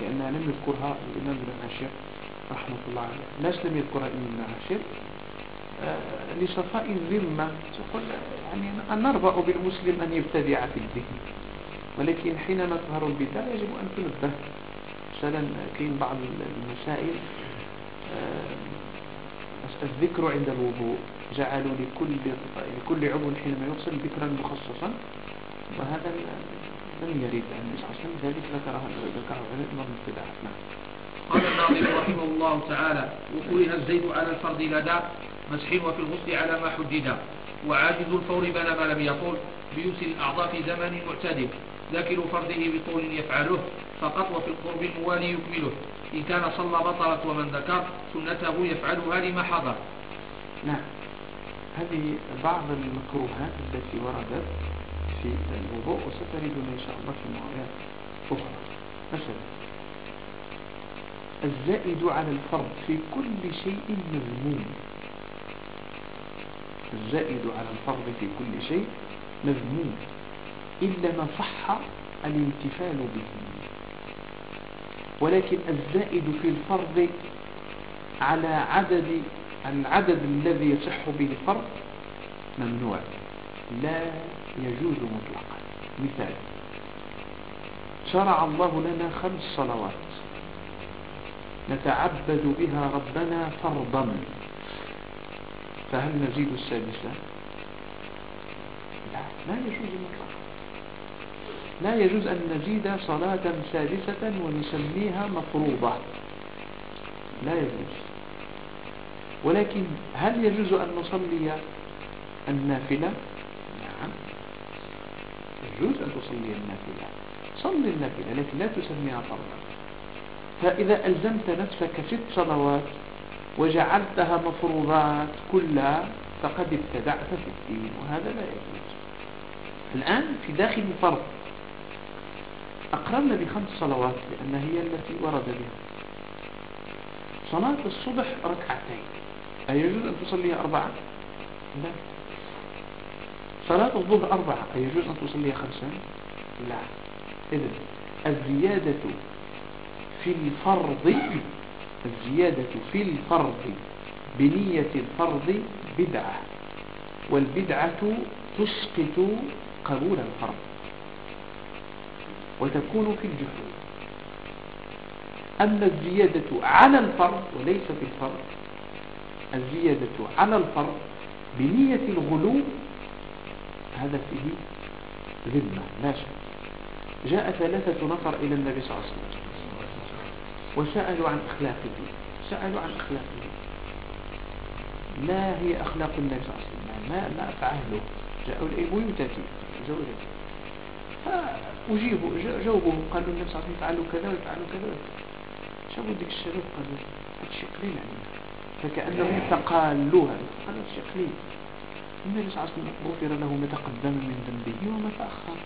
لأنها لم يذكرها الإمام ابن عاشر رحمة الله عليه. ليش لم يذكرها الإمام ابن عاشر آه لصفاء الذمة. تقول يعني أن نربأ بالمسلم أن يبتدع في الدين ولكن حينما تظهر البدع يجب أن تنبه. مثلا كاين بعض المسائل آه الذكر عند الوضوء. جعلوا لكل لكل عضو حينما يغسل ذكرا مخصصا وهذا لم يرد عن النبي صلى الله عليه وسلم ذلك ذكره ذكره الإمام الابتداع نعم قال الناظم رحمه الله تعالى وكره الزيد على الفرد لدى مسح وفي الغسل على ما حدد وعاجز الفور بنى ما لم يقول بيسر الأعضاء في زمن معتدل. ذاكر فرده بطول يفعله فقط وفي القرب الموالي يكمله. إن كان صلى بطلت ومن ذكر سنته يفعلها لما حضر. نعم. هذه بعض المكروهات التي وردت في الوضوء وستردنا إن شاء الله في مواضيع أخرى مثلا الزائد على الفرض في كل شيء مذموم. الزائد على الفرض في كل شيء مذموم إلا ما صح الامتثال به. ولكن الزائد في الفرض على عدد العدد الذي يصح به الفرض ممنوع. لا يجوز مطلقا. مثال. شرع الله لنا خمس صلوات. نتعبد بها ربنا فرضا. فهل نزيد السادسة؟ لا لا يجوز مطلقا. لا يجوز أن نزيد صلاة سادسة ونسميها مفروضة. لا يجوز. ولكن هل يجوز أن نصلي النافلة؟ يجوز أن تصلي النافلة. صلي النافلة لكن لا تسميها فرضا فإذا ألزمت نفسك ست صلوات وجعلتها مفروضات كلها فقد ابتدعت في الدين وهذا لا يجوز. الآن في داخل الفرض أقررنا بخمس صلوات لأن هي التي ورد بها. صلاة الصبح ركعتين. أيجوز أن تصليها أربعة؟ لا. صلاة الظهر أربعة أيجوز أن تصليها خمسة؟ لا إذن الزيادة في الفرض الزيادة في الفرض بنية الفرض بدعة والبدعة تسقط قبول الفرض وتكون في الجحود أما الزيادة على الفرض وليس في الفرض الزيادة على الفرض بنية الغلو هذا فيه ذمة لا شك. جاء ثلاثة نفر إلى النبي صلى الله عليه وسلم. وسألوا عن أخلاقه سألوا عن أخلاقه. ما هي أخلاق النبي صلى الله عليه وسلم. ما, ما فعله. جاءوا لبيوتتي زوجتي فأجيبوا جاوبوا قالوا النبي صلى الله عليه وسلم فعلوا كذا وفعلوا كذا. شافوا ديك الشباب قالوا هذا شيء قليل علينا. فكأنهم تقالوها. قالوا شيء قليل. عليه وسلم غفر له ما تقدم من ذنبه وما تأخر.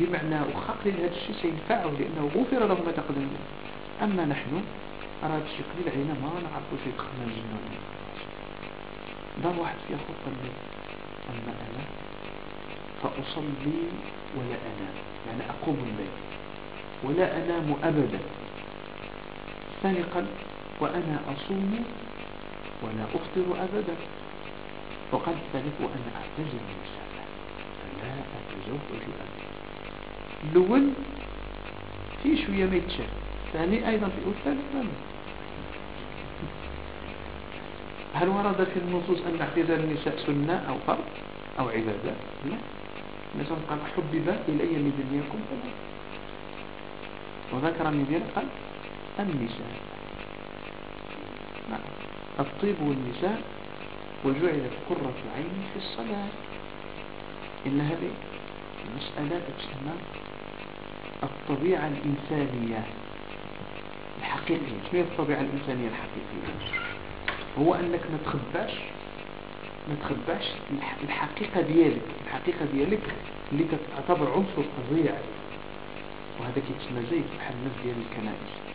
بمعنى أخاق هذا الشيء سينفعه لأنه غفر له ما تقدم منه. أما نحن أراد الشيء قليل علينا ما نعرف شيء دخلنا الجنة دار واحد في أخوة قال لي أما أنا فأصلي ولا أنام يعني أقوم الليل ولا أنام أبدا قال وأنا أصوم ولا أفطر أبدا. وقال الثالث وأنا أعتزل النساء لا أتزوج أبدا الأول في شوية ما يتشاف الثاني أيضا في لا هل ورد في النصوص أن اعتزال النساء سنة أو فرض أو عبادة؟ لا. مثلا قال حبب إلي من دنياكم فلا وذكر من ذلك قال النساء. نعم. الطيب والنساء وجعلت قرة عيني في الصلاة. إن هذه المسألة تسمى الطبيعة الإنسانية الحقيقية. شنو هي الطبيعة الإنسانية الحقيقية؟ هو أنك ما تخباش ما تخباش الحقيقة ديالك الحقيقة ديالك اللي تعتبر عنصر فظيع. وهذا كيتسمى زي بحال الناس ديال الكنائس.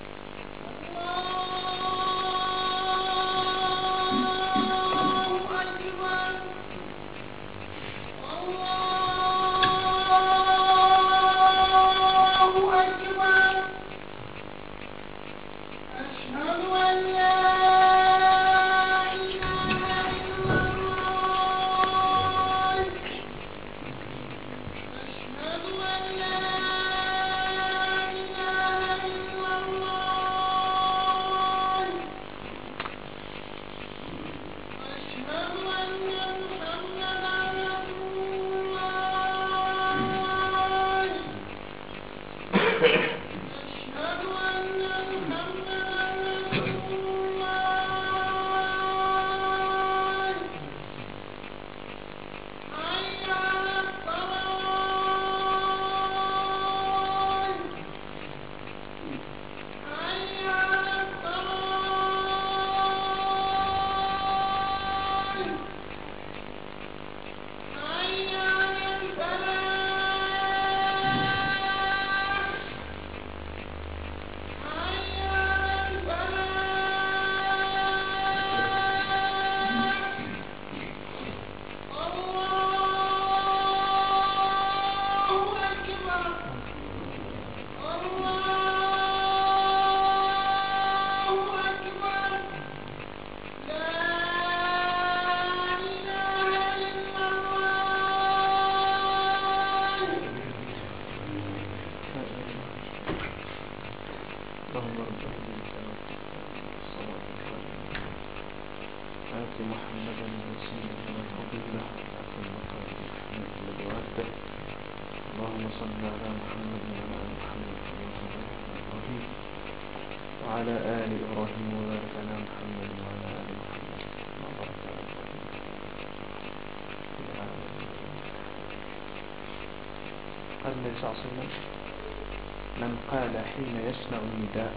حين يسمع النداء.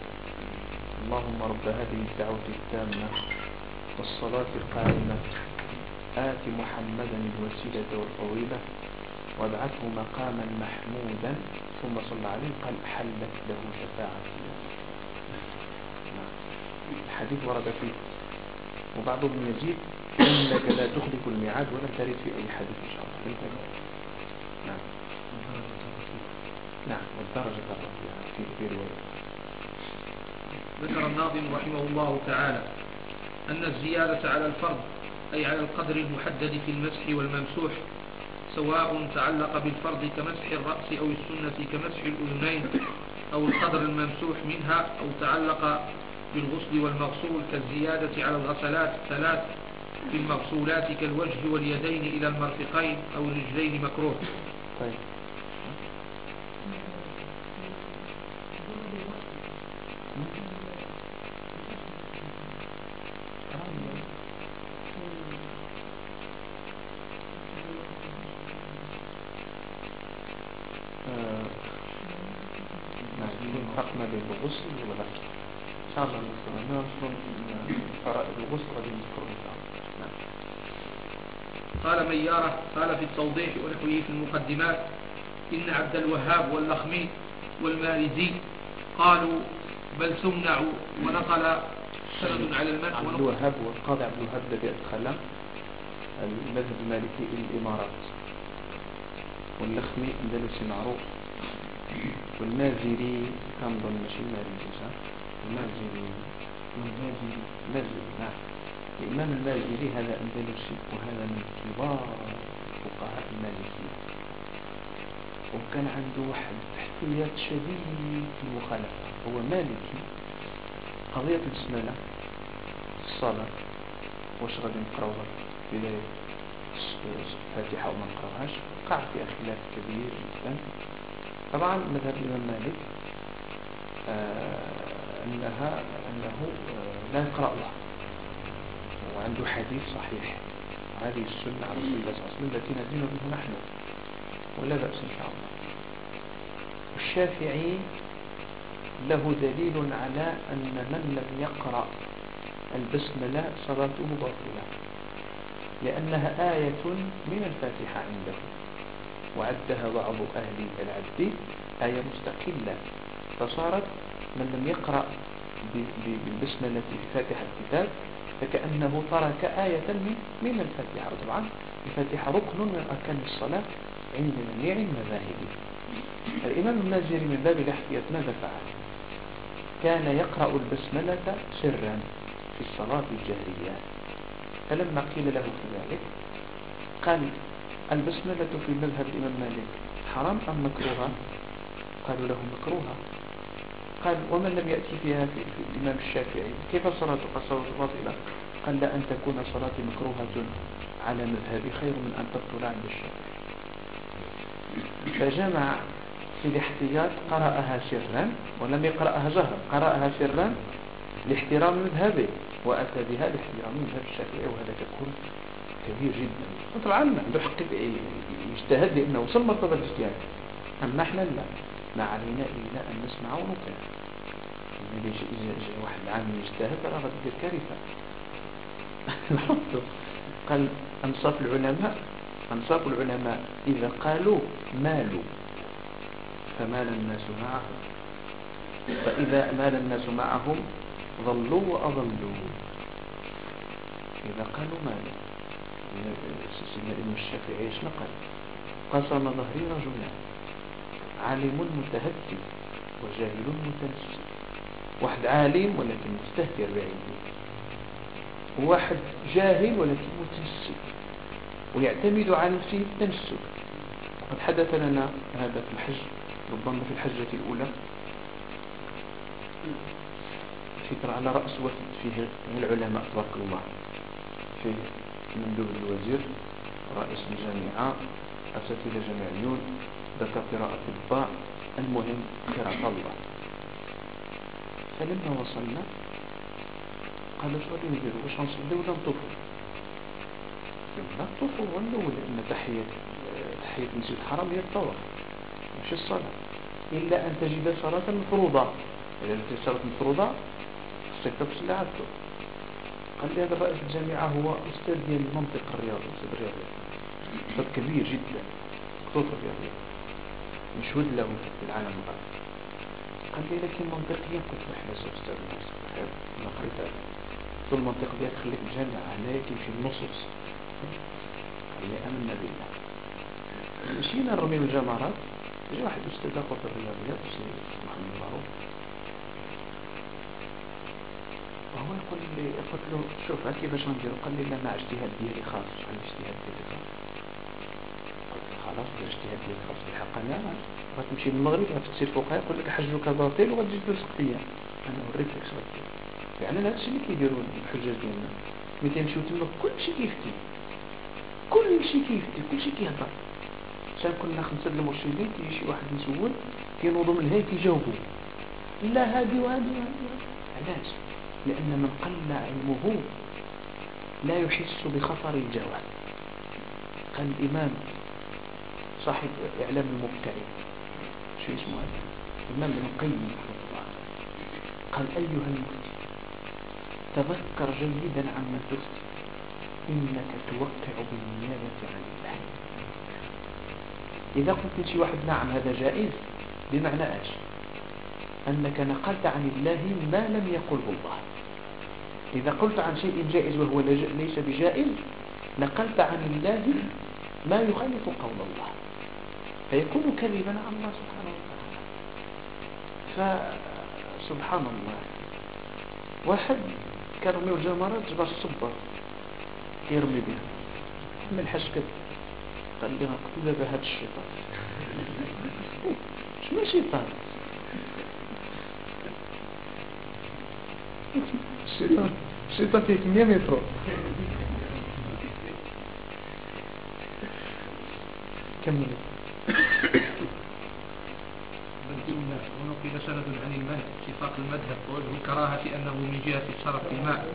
اللهم رب هذه الدعوة التامة والصلاة القائمة. آت محمدا الوسيلة والفضيلة وابعثه مقاما محمودا. ثم صلى عليه قال حلت له شفاعتي. الحديث ورد فيه. وبعضهم يزيد إنك لا تخلف الميعاد ولا ترد في أي حديث إن شاء الله نعم نعم والدرجة الرابعة في رواية ذكر الناظم رحمه الله تعالى أن الزيادة على الفرض أي على القدر المحدد في المسح والممسوح سواء تعلق بالفرض كمسح الرأس أو السنة كمسح الأذنين أو القدر الممسوح منها أو تعلق بالغسل والمغسول كالزيادة على الغسلات الثلاث في المغسولات كالوجه واليدين إلى المرفقين أو الرجلين مكروه طيب آه، نعم، في فرق ما بين الغسل والغسل إن شاء الله نذكر نذكر فرائض الغسل غادي نذكر إن شاء الله نعم. قال ميارة قال في التوضيح ونحوه في المقدمات إن عبد الوهاب واللخمي والمارزي قالوا بل تمنع ونقل سند على المنع عبد الوهاب والقاضي عبد الوهاب الذي أدخل المذهب المالكي إلى الإمارات. واللخمي أندلسي معروف. والمازري كان ضمن ماشي صح؟ المازري المازري نعم. الإمام المازري هذا أندلسي وهذا من كبار فقهاء المالكية؟ وكان عنده واحد احتياط شديد في المخالفة. هو مالكي قضية البسملة في الصلاة واش غادي نقراوها؟ بداية الفاتحة وما نقراوهاش وقع فيها خلاف كبير جدا. طبعا مذهب الإمام مالك آه أنها أنه آه لا يقرأها. وعنده حديث صحيح. هذه السنة على رسول الله صلى الله عليه وسلم التي ندين به نحن. ولا بأس إن شاء الله. الشافعي له دليل على أن من لم يقرأ البسملة صلاته باطلة. لأنها آية من الفاتحة عنده. وعدها بعض أهل العد. آية مستقلة. فصارت من لم يقرأ بالبسملة في فاتحة الكتاب فكأنه ترك آية من من الفاتحة. طبعا الفاتحة ركن من أركان الصلاة عند جميع المذاهب. الإمام المازري من باب الاحتياط ماذا فعل؟ كان يقرأ البسملة سرا في الصلاة الجهرية. فلما قيل له في ذلك قال البسملة في مذهب الإمام مالك حرام أم مكروهة؟ قالوا له مكروهة. قال ومن لم يأتي فيها في, الإمام الشافعي؟ كيف قال صلاته باطلة قال لا أن تكون صلاتي مكروهة على مذهبي خير من أن تبطل عند الشافعي. فجمع في الاحتياط قرأها سرا ولم يقرأها جهرا قرأها سرا لاحترام مذهبه وأتى بها لاحترام مذهب الشافعي وهذا ككل كبير جدا. طبعا عنده حق يجتهد لأنه وصل مرتبة الاجتهاد. أما إحنا لا. ما علينا إلا أن نسمع ونطيع. إذا جاء واحد عام يجتهد راه غادي يدير كارثة قال أنصاف العلماء أنصاف العلماء إذا قالوا مالوا. فمال الناس معهم. فإذا مال الناس معهم ضلوا وأضلوا. إذا قالوا مالوا. سيدنا الشافعي إيش نقل؟ قسم ظهري رجلان عالم متهدي وجاهل متنسي. واحد عالم ولكن مستهتر بعلمه. وواحد جاهل ولكن متنسي. ويعتمد على نفسه التنسك قد حدث لنا هذا في الحج ربما في الحجة الأولى. فكرة على رأس وفد فيه العلماء تبارك الله فيه مندوب الوزير رئيس الجامعة أساتذة جامعيون دكاترة أطباء المهم قراءة الله. فلما وصلنا قالوا شو غادي نديروا واش غنصلي ولا نطوفوا؟ لا نطوفوا هو الأول لأن تحية تحية المسجد الحرام هي الطواف ماشي الصلاة. إلا أن تجد صلاة مفروضة. إذا جبت صلاة مفروضة خصك تصلي عبده قال لي هذا رئيس الجامعة هو أستاذ ديال المنطق الرياضي أستاذ الرياضي أستاذ كبير جدا دكتور الرياضيات مشهود له في العالم الغربي قال لي لكن منطقيا كنت بحبس أستاذ الناس أنا قريت هذا قلت له المنطق ديالك خليك الجامعة هنايا كيمشي النصوص. قال لي آمنا بالله. مشينا نرمي الجمرات جاء واحد أستاذ في الرياضيات أستاذ محمد معروف. يقول لي قلت له شوف كيفاش نديرو قال لي لا ما اجتهاد ديالي خاص شحال اجتهاد ديالي خاص خلاص اجتهاد ديالي خاص بالحق أنا غتمشي للمغرب غتفتي الفقهاء يقول لك حجك باطل وغتجي تلصق فيا أنا وريك لك اش غدير فعلا هادشي اللي كيديروا الحجاج ديالنا. ملي كيمشيو تما كلشي كيفتي. كلشي كيفتي كلشي كيهضر. عشان كنا خمسة المرشدين كيجي شي واحد يسول كينوضوا من هنا كيجاوبوا. لا هادي وهادي علاش؟ لأن من قل علمه لا يحس بخطر الجواب قال الإمام صاحب إعلام المبتعد شو اسمه هذا؟ الإمام ابن القيم رحمه الله. قال أيها المفتي تذكر جيدا عما تفتي إنك توقع بالنيابة عن الله إذا قلت شي واحد نعم هذا جائز بمعنى إيش؟ أنك نقلت عن الله ما لم يقله الله. إذا قلت عن شيء جائز وهو ليس بجائز نقلت عن الله ما يخالف قول الله. فيكون كذبا على الله سبحانه وتعالى. فسبحان الله. واحد كرمي الجمرات جبر الصبر يرمي بها. من الحشكة قال لي قتل بهذا الشيطان. شنو شيطان؟ الشيطان الشيطان فيه 100 متر. كمل. ونقل سند عن المنع اتفاق المذهب ووجه الكراهة أنه من جهة الشرف الماء.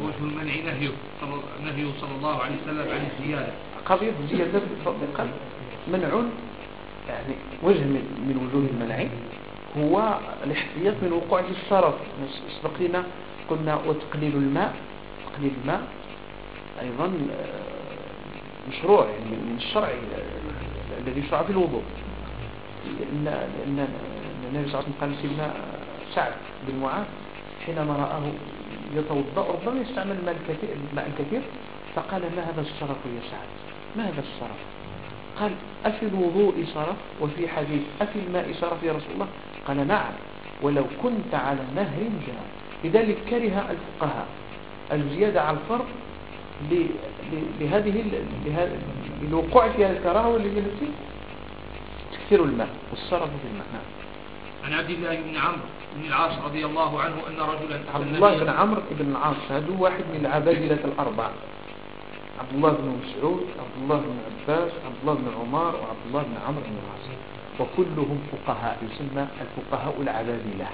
ووجه المنع نهيه صلى, نهيه صلى الله عليه وسلم عن الزيادة. قضية الزيادة قال منع يعني وجه من وجوه المنع هو الاحتياط من وقوع الصرف سبق لنا قلنا وتقليل الماء. تقليل الماء أيضا آه، مشروع يعني من الشرع آه، الذي يشرع في الوضوء. لأن النبي صلى الله عليه وسلم قال سيدنا سعد بن معاذ حينما رآه يتوضأ ربما يستعمل الماء الكثير, الماء الكثير فقال ما هذا الشرف يا سعد؟ ما هذا الشرف قال أفي الوضوء صرف وفي حديث أفي الماء صرف يا رسول الله؟ قال نعم ولو كنت على نهر جار لذلك كره الفقهاء الزيادة على الفرق لهذه للوقوع في هذه الكراهة والذي تكثير الماء والصرف في الماء. نعم. عن عبد الله بن عمرو بن العاص رضي الله عنه أن رجلا عبد الله بن عمرو بن العاص هذا واحد من العبادلة الأربعة. عبد الله بن مسعود عبد الله بن عباس عبد الله بن عمر وعبد الله بن عمرو بن العاص. وكلهم فقهاء يسمى الفقهاء العبادلة.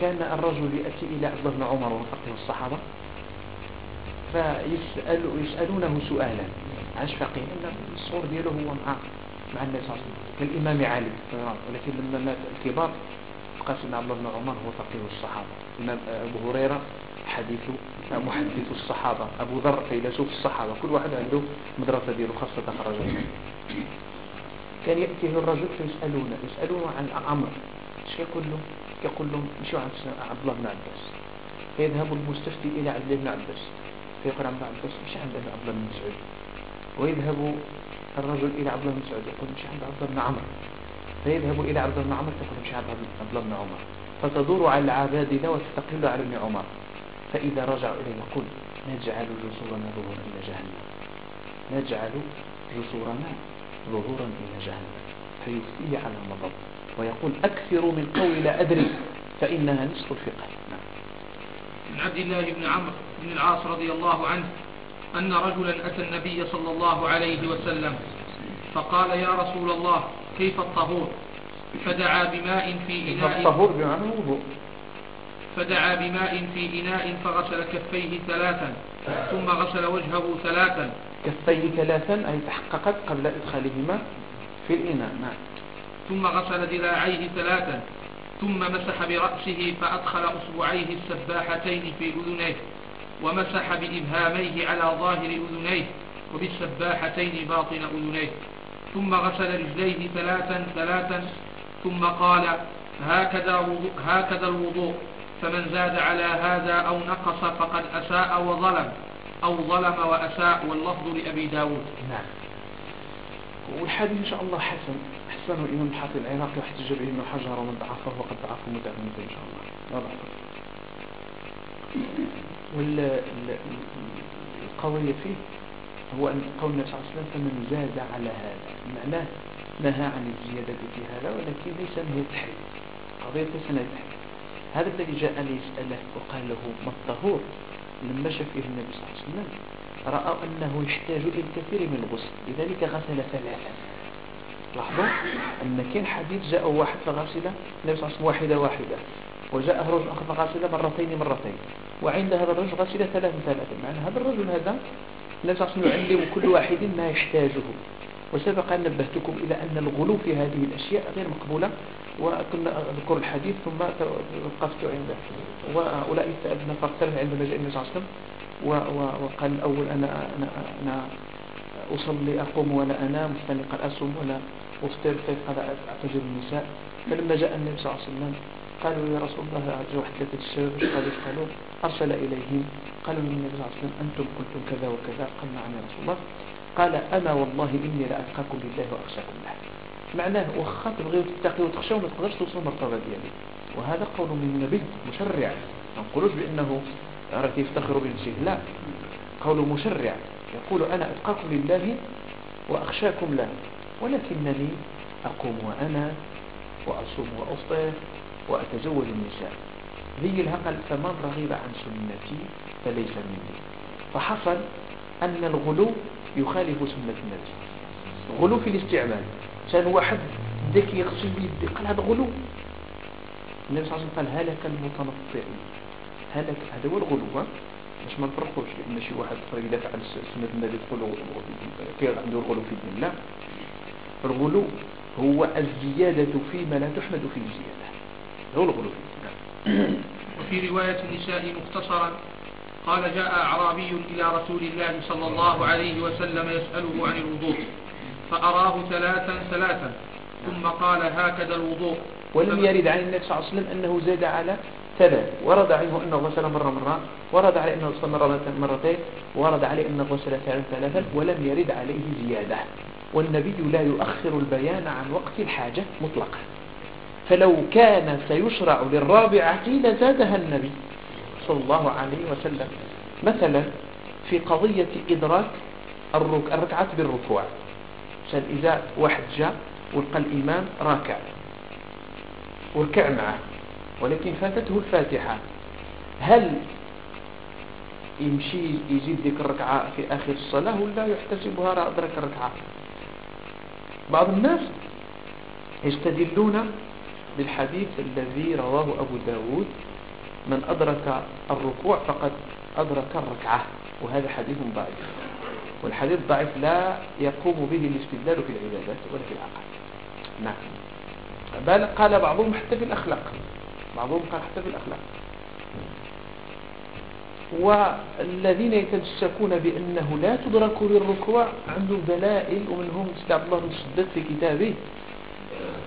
كان الرجل يأتي إلى عبد الله بن عمر وفقه الصحابة فيسأل يسألونه سؤالا. عن فقيه. أن الصور دياله هو مع مع الناس كالإمام علي ولكن لما مات الكبار بقى سيدنا عبد الله بن عمر هو فقيه الصحابة. الإمام أبو هريرة حديث محدث الصحابة. أبو ذر فيلسوف الصحابة. كل واحد عنده مدرسة ديالو خاصة تخرج. كان يأتيه الرجل فيسألونه يسألونه عن عمرو إيش يقول له؟ يقول لهم مشوا عند عبد الله بن عباس. فيذهب المستفتي إلى عبد الله بن عباس. فيقول عبد الله بن عباس مش عند عبد الله بن مسعود. ويذهب الرجل إلى عبد الله بن مسعود يقول مش عند عبد الله بن عمرو فيذهب إلى عبد الله بن عمر فيقول مش عند عبد الله بن عمر. فتدور على العبادلة وتستقل على ابن عمر. فإذا رجع إليه يقول نجعل جسورنا ظهورا إلى جهنم. نجعل جسورنا ظهورا إلى جهنم. فيفتيه على المضض ويقول أكثر من قول لا أدري فإنها نصف الفقه. نعم. من عبد الله بن عمرو بن العاص رضي الله عنه أن رجلا أتى النبي صلى الله عليه وسلم فقال يا رسول الله كيف الطهور؟ فدعا بماء في إناء. الطهور بمعنى وضوء فدعا بماء في إناء فغسل كفيه ثلاثا ثم غسل وجهه ثلاثا. كفيه ثلاثا أي تحققت قبل إدخالهما في الإناء. نعم. ثم غسل ذراعيه ثلاثا ثم مسح برأسه فأدخل أصبعيه السباحتين في أذنيه. ومسح بإبهاميه على ظاهر أذنيه وبالسباحتين باطن أذنيه. ثم غسل رجليه ثلاثا ثلاثا ثم قال هكذا, وضوء هكذا الوضوء فمن زاد على هذا أو نقص فقد أساء وظلم أو ظلم وأساء واللفظ لأبي داود. نعم. والحديث إن شاء الله حسن. حسنه الإمام الحافظ العراقي واحتج به ابن حجر ومن ضعفه وقد ضعفه متعمدا إن شاء الله. واضح. والقوية فيه هو أن قول النبي صلى الله عليه وسلم فمن زاد على هذا معناه نهى عن الزيادة في هذا ولكن ليس التحريم قضية ليس التحريم هذا الذي جاء ليسأله وقال له ما الطهور؟ لما شاف فيه النبي صلى الله عليه وسلم رأى أنه يحتاج إلى الكثير من الغسل لذلك غسل ثلاثة. لاحظوا أن كان حديث جاء واحد فغسل النبي صلى الله عليه وسلم واحدة واحدة وجاء رجل آخر فغسل مرتين مرتين. وعند هذا الرجل غسل ثلاثة ثلاثة. معنى هذا الرجل هذا النبي صلى الله عليه وسلم يعلم كل واحد ما يحتاجه. وسبق أن نبهتكم إلى أن الغلو في هذه الأشياء غير مقبولة. وكنا أذكر الحديث ثم وقفت عنده وهؤلاء استأذن فاقترف عندما جاء النبي صلى الله عليه وسلم. وقال الأول أنا, أنا, أنا أصلي أقوم ولا أنام مستنقا أصوم ولا أفطر فقد أعتجر النساء. فلما جاء النبي صلى الله عليه وسلم قالوا يا رسول الله أرجو واحد ثلاثة الشباب قالوا قالوا أرسل إليهم قالوا للنبي صلى الله عليه وسلم أنتم قلتم كذا وكذا قال نعم يا رسول الله. قال أنا والله إني لأتقاكم لله وأخشاكم له. معناه وخا تبغيو تتقي وتخشوا ما تقدرش توصل المرتبة ديالي. وهذا قول من النبي مشرع. ما نقولوش بأنه راه يفتخر بنفسه. لا قول مشرع. يقول أنا أتقاكم لله وأخشاكم له ولكنني أقوم وأنا وأصوم وأفطر وأتزوج النساء. هي الهقل فمن رغب عن سنتي فليس مني. فحصل أن الغلو يخالف سنة النبي. غلو في الاستعمال. كان واحد ذكي يغسل بيده قال هذا غلو النبي صلى الله عليه وسلم قال هلك المتنطعين هلك هذا هو الغلو باش ما نفرقوش لأن شي واحد يدافع عن سنة النبي يقول كي عنده الغلو في الدين لا الغلو هو الزيادة فيما لا تحمد فيه الزيادة هو الغلو. وفي رواية النساء مختصرا قال جاء أعرابي إلى رسول الله صلى الله عليه وسلم يسأله عن الوضوء فأراه ثلاثا ثلاثا ثم قال هكذا الوضوء. ولم يرد عن النبي صلى الله عليه وسلم أنه زاد على ثلاث ورد عنه أنه غسل مرة مرة ورد عليه أنه غسل مرة مرتين ورد عليه أنه غسل ثلاثا ولم يرد عليه زيادة. والنبي لا يؤخر البيان عن وقت الحاجة مطلقا. فلو كان سيشرع للرابعة لزادها النبي صلى الله عليه وسلم. مثلا في قضية إدراك الركعات بالركوع. عشان إذا واحد جاء ولقى الإمام راكع وركع معه ولكن فاتته الفاتحة. هل يمشي يزيد ذيك الركعة في آخر الصلاة ولا يحتسبها راه أدرك الركعة؟ بعض الناس يستدلون بالحديث الذي رواه أبو داود من أدرك الركوع فقد أدرك الركعة. وهذا حديث ضعيف. والحديث ضعيف لا يقوم به الاستدلال في العبادات ولا في العقل نعم. بل قال بعضهم حتى في الأخلاق. بعضهم قال حتى في الأخلاق. والذين يتمسكون بأنه لا تدرك بالركوع عندهم دلائل ومنهم سيد عبد الله بن في كتابه.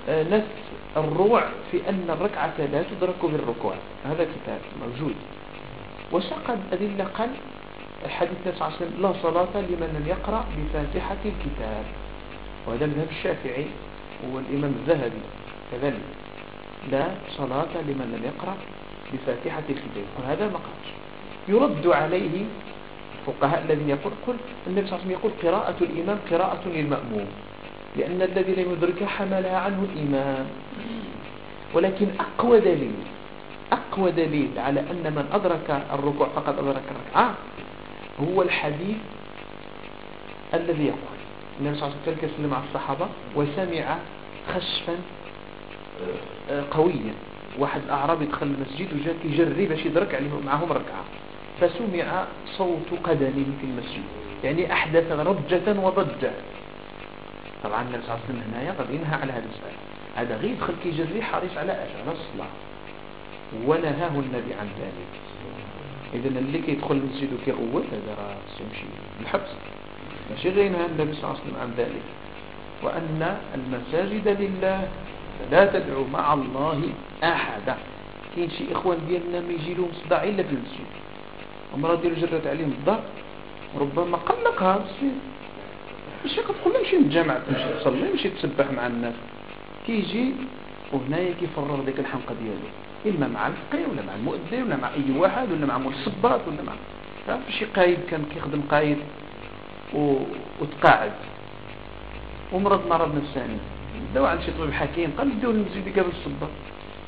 آه، نفس الروع في أن الركعة لا تدرك بالركوع. هذا كتاب موجود. وسقد قال الحديث النبي صلى الله عليه وسلم لا صلاة لمن لم يقرأ بفاتحة الكتاب. وهذا مذهب الشافعي والإمام الذهبي. كذلك لا صلاة لمن لم يقرأ بفاتحة الكتاب. وهذا ما قالش يرد عليه الفقهاء الذين يقول النبي صلى الله عليه وسلم يقول قراءة الإمام قراءة للمأموم. لأن الذي لم يدركها حملها عنه الإمام ولكن أقوى دليل أقوى دليل على أن من أدرك الركوع فقد أدرك الركعة هو الحديث الذي يقول. النبي صلى الله عليه وسلم مع الصحابة وسمع خشفا آه، قويا. واحد أعرابي دخل المسجد وجاء يجري باش يدرك عليهم معهم ركعة. فسمع صوت قدمه في المسجد. يعني أحدث رجة وضجة. طبعا النبي صلى الله عليه وسلم هنايا قد ينهى على هذا السؤال. هذا غير دخل كيجري حريص على اش على الصلاة ونهاه النبي عن ذلك. إذا اللي كيدخل المسجد وكيغوت هذا راه يمشي الحبس ماشي غير ينهى النبي صلى الله عليه وسلم عن ذلك. وأن المساجد لله فلا تدعو مع الله أحدا. كاين شي إخوان ديالنا ما يجي لهم صداع إلا في المسجد. المرأة ديالو جرت عليهم الضغط ربما قلقها ماشي كتقول له نمشي نتجمع تمشي تصلي نمشي تسبح مع الناس. كيجي وهنايا كيفرغ ديك الحمقى ديالو. إما مع الفقيه ولا مع المؤذن ولا مع أي واحد ولا مع مول الصباط ولا مع شي قايد كان كيخدم قايد و... وتقاعد. ومرض مرض نفساني. داو عند شي طبيب حكيم قال له نزيد قبل الصباط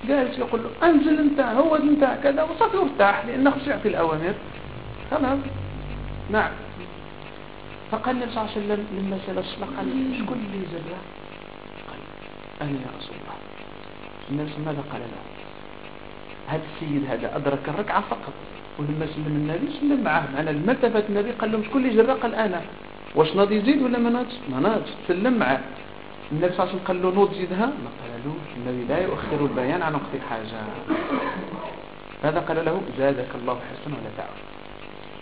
جالس يقول له أنزل انت هو انت كذا وصافي وارتاح لأنه خصو يعطي الأوامر. خلاص نعم. فقال النبي صلى الله عليه وسلم لما سأل الصلاة قال شكون اللي زرع قال أنا يا رسول الله. النبي ماذا قال له؟ هذا السيد هذا أدرك الركعة فقط. ولما سلم النبي سلم معه. معنا لما التفت النبي قال لهم شكون اللي جرى قال أنا؟ واش ناضي يزيد ولا ما ناضش ما ناضش سلم معه. النبي صلى الله عليه وسلم قال له نوض زيدها. ما قالوش. النبي لا يؤخر البيان عن وقت الحاجة. ماذا قال له؟ زادك الله حسنا ولا تعب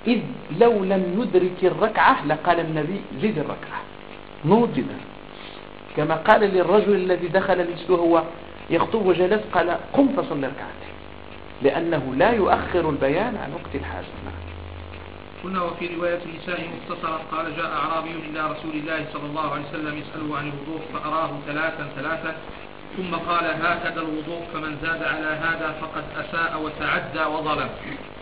إذ لو لم يدرك الركعة لقال النبي زد الركعة. زيدها كما قال للرجل الذي دخل المسجد وهو يخطب وجلس قال قم فصل ركعتين لأنه لا يؤخر البيان عن وقت الحاجة. قلنا وفي رواية النساء مختصرا قال جاء أعرابي إلى رسول الله صلى الله عليه وسلم يسأله عن الوضوء فأراه ثلاثا ثلاثا ثم قال هكذا الوضوء فمن زاد على هذا فقد أساء وتعدى وظلم.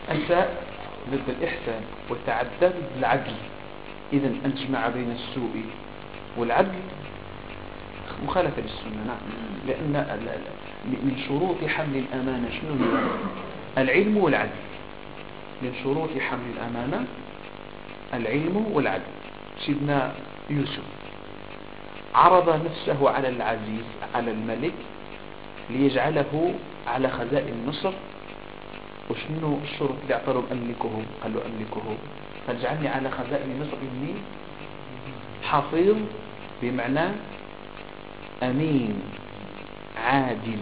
أساء ضد الإحسان وتعدى ضد العدل إذا أن تجمع بين السوء والعدل مخالفة للسنة نعم. لأن من شروط حمل الأمانة شنو العلم والعدل. من شروط حمل الأمانة العلم والعدل. سيدنا يوسف عرض نفسه على العزيز على الملك ليجعله على خزائن مصر وشنو الشروط اللي اعطاه أملكه قال له أملكه فاجعلني على خزائن مصر إني حفيظ بمعنى أمين عادل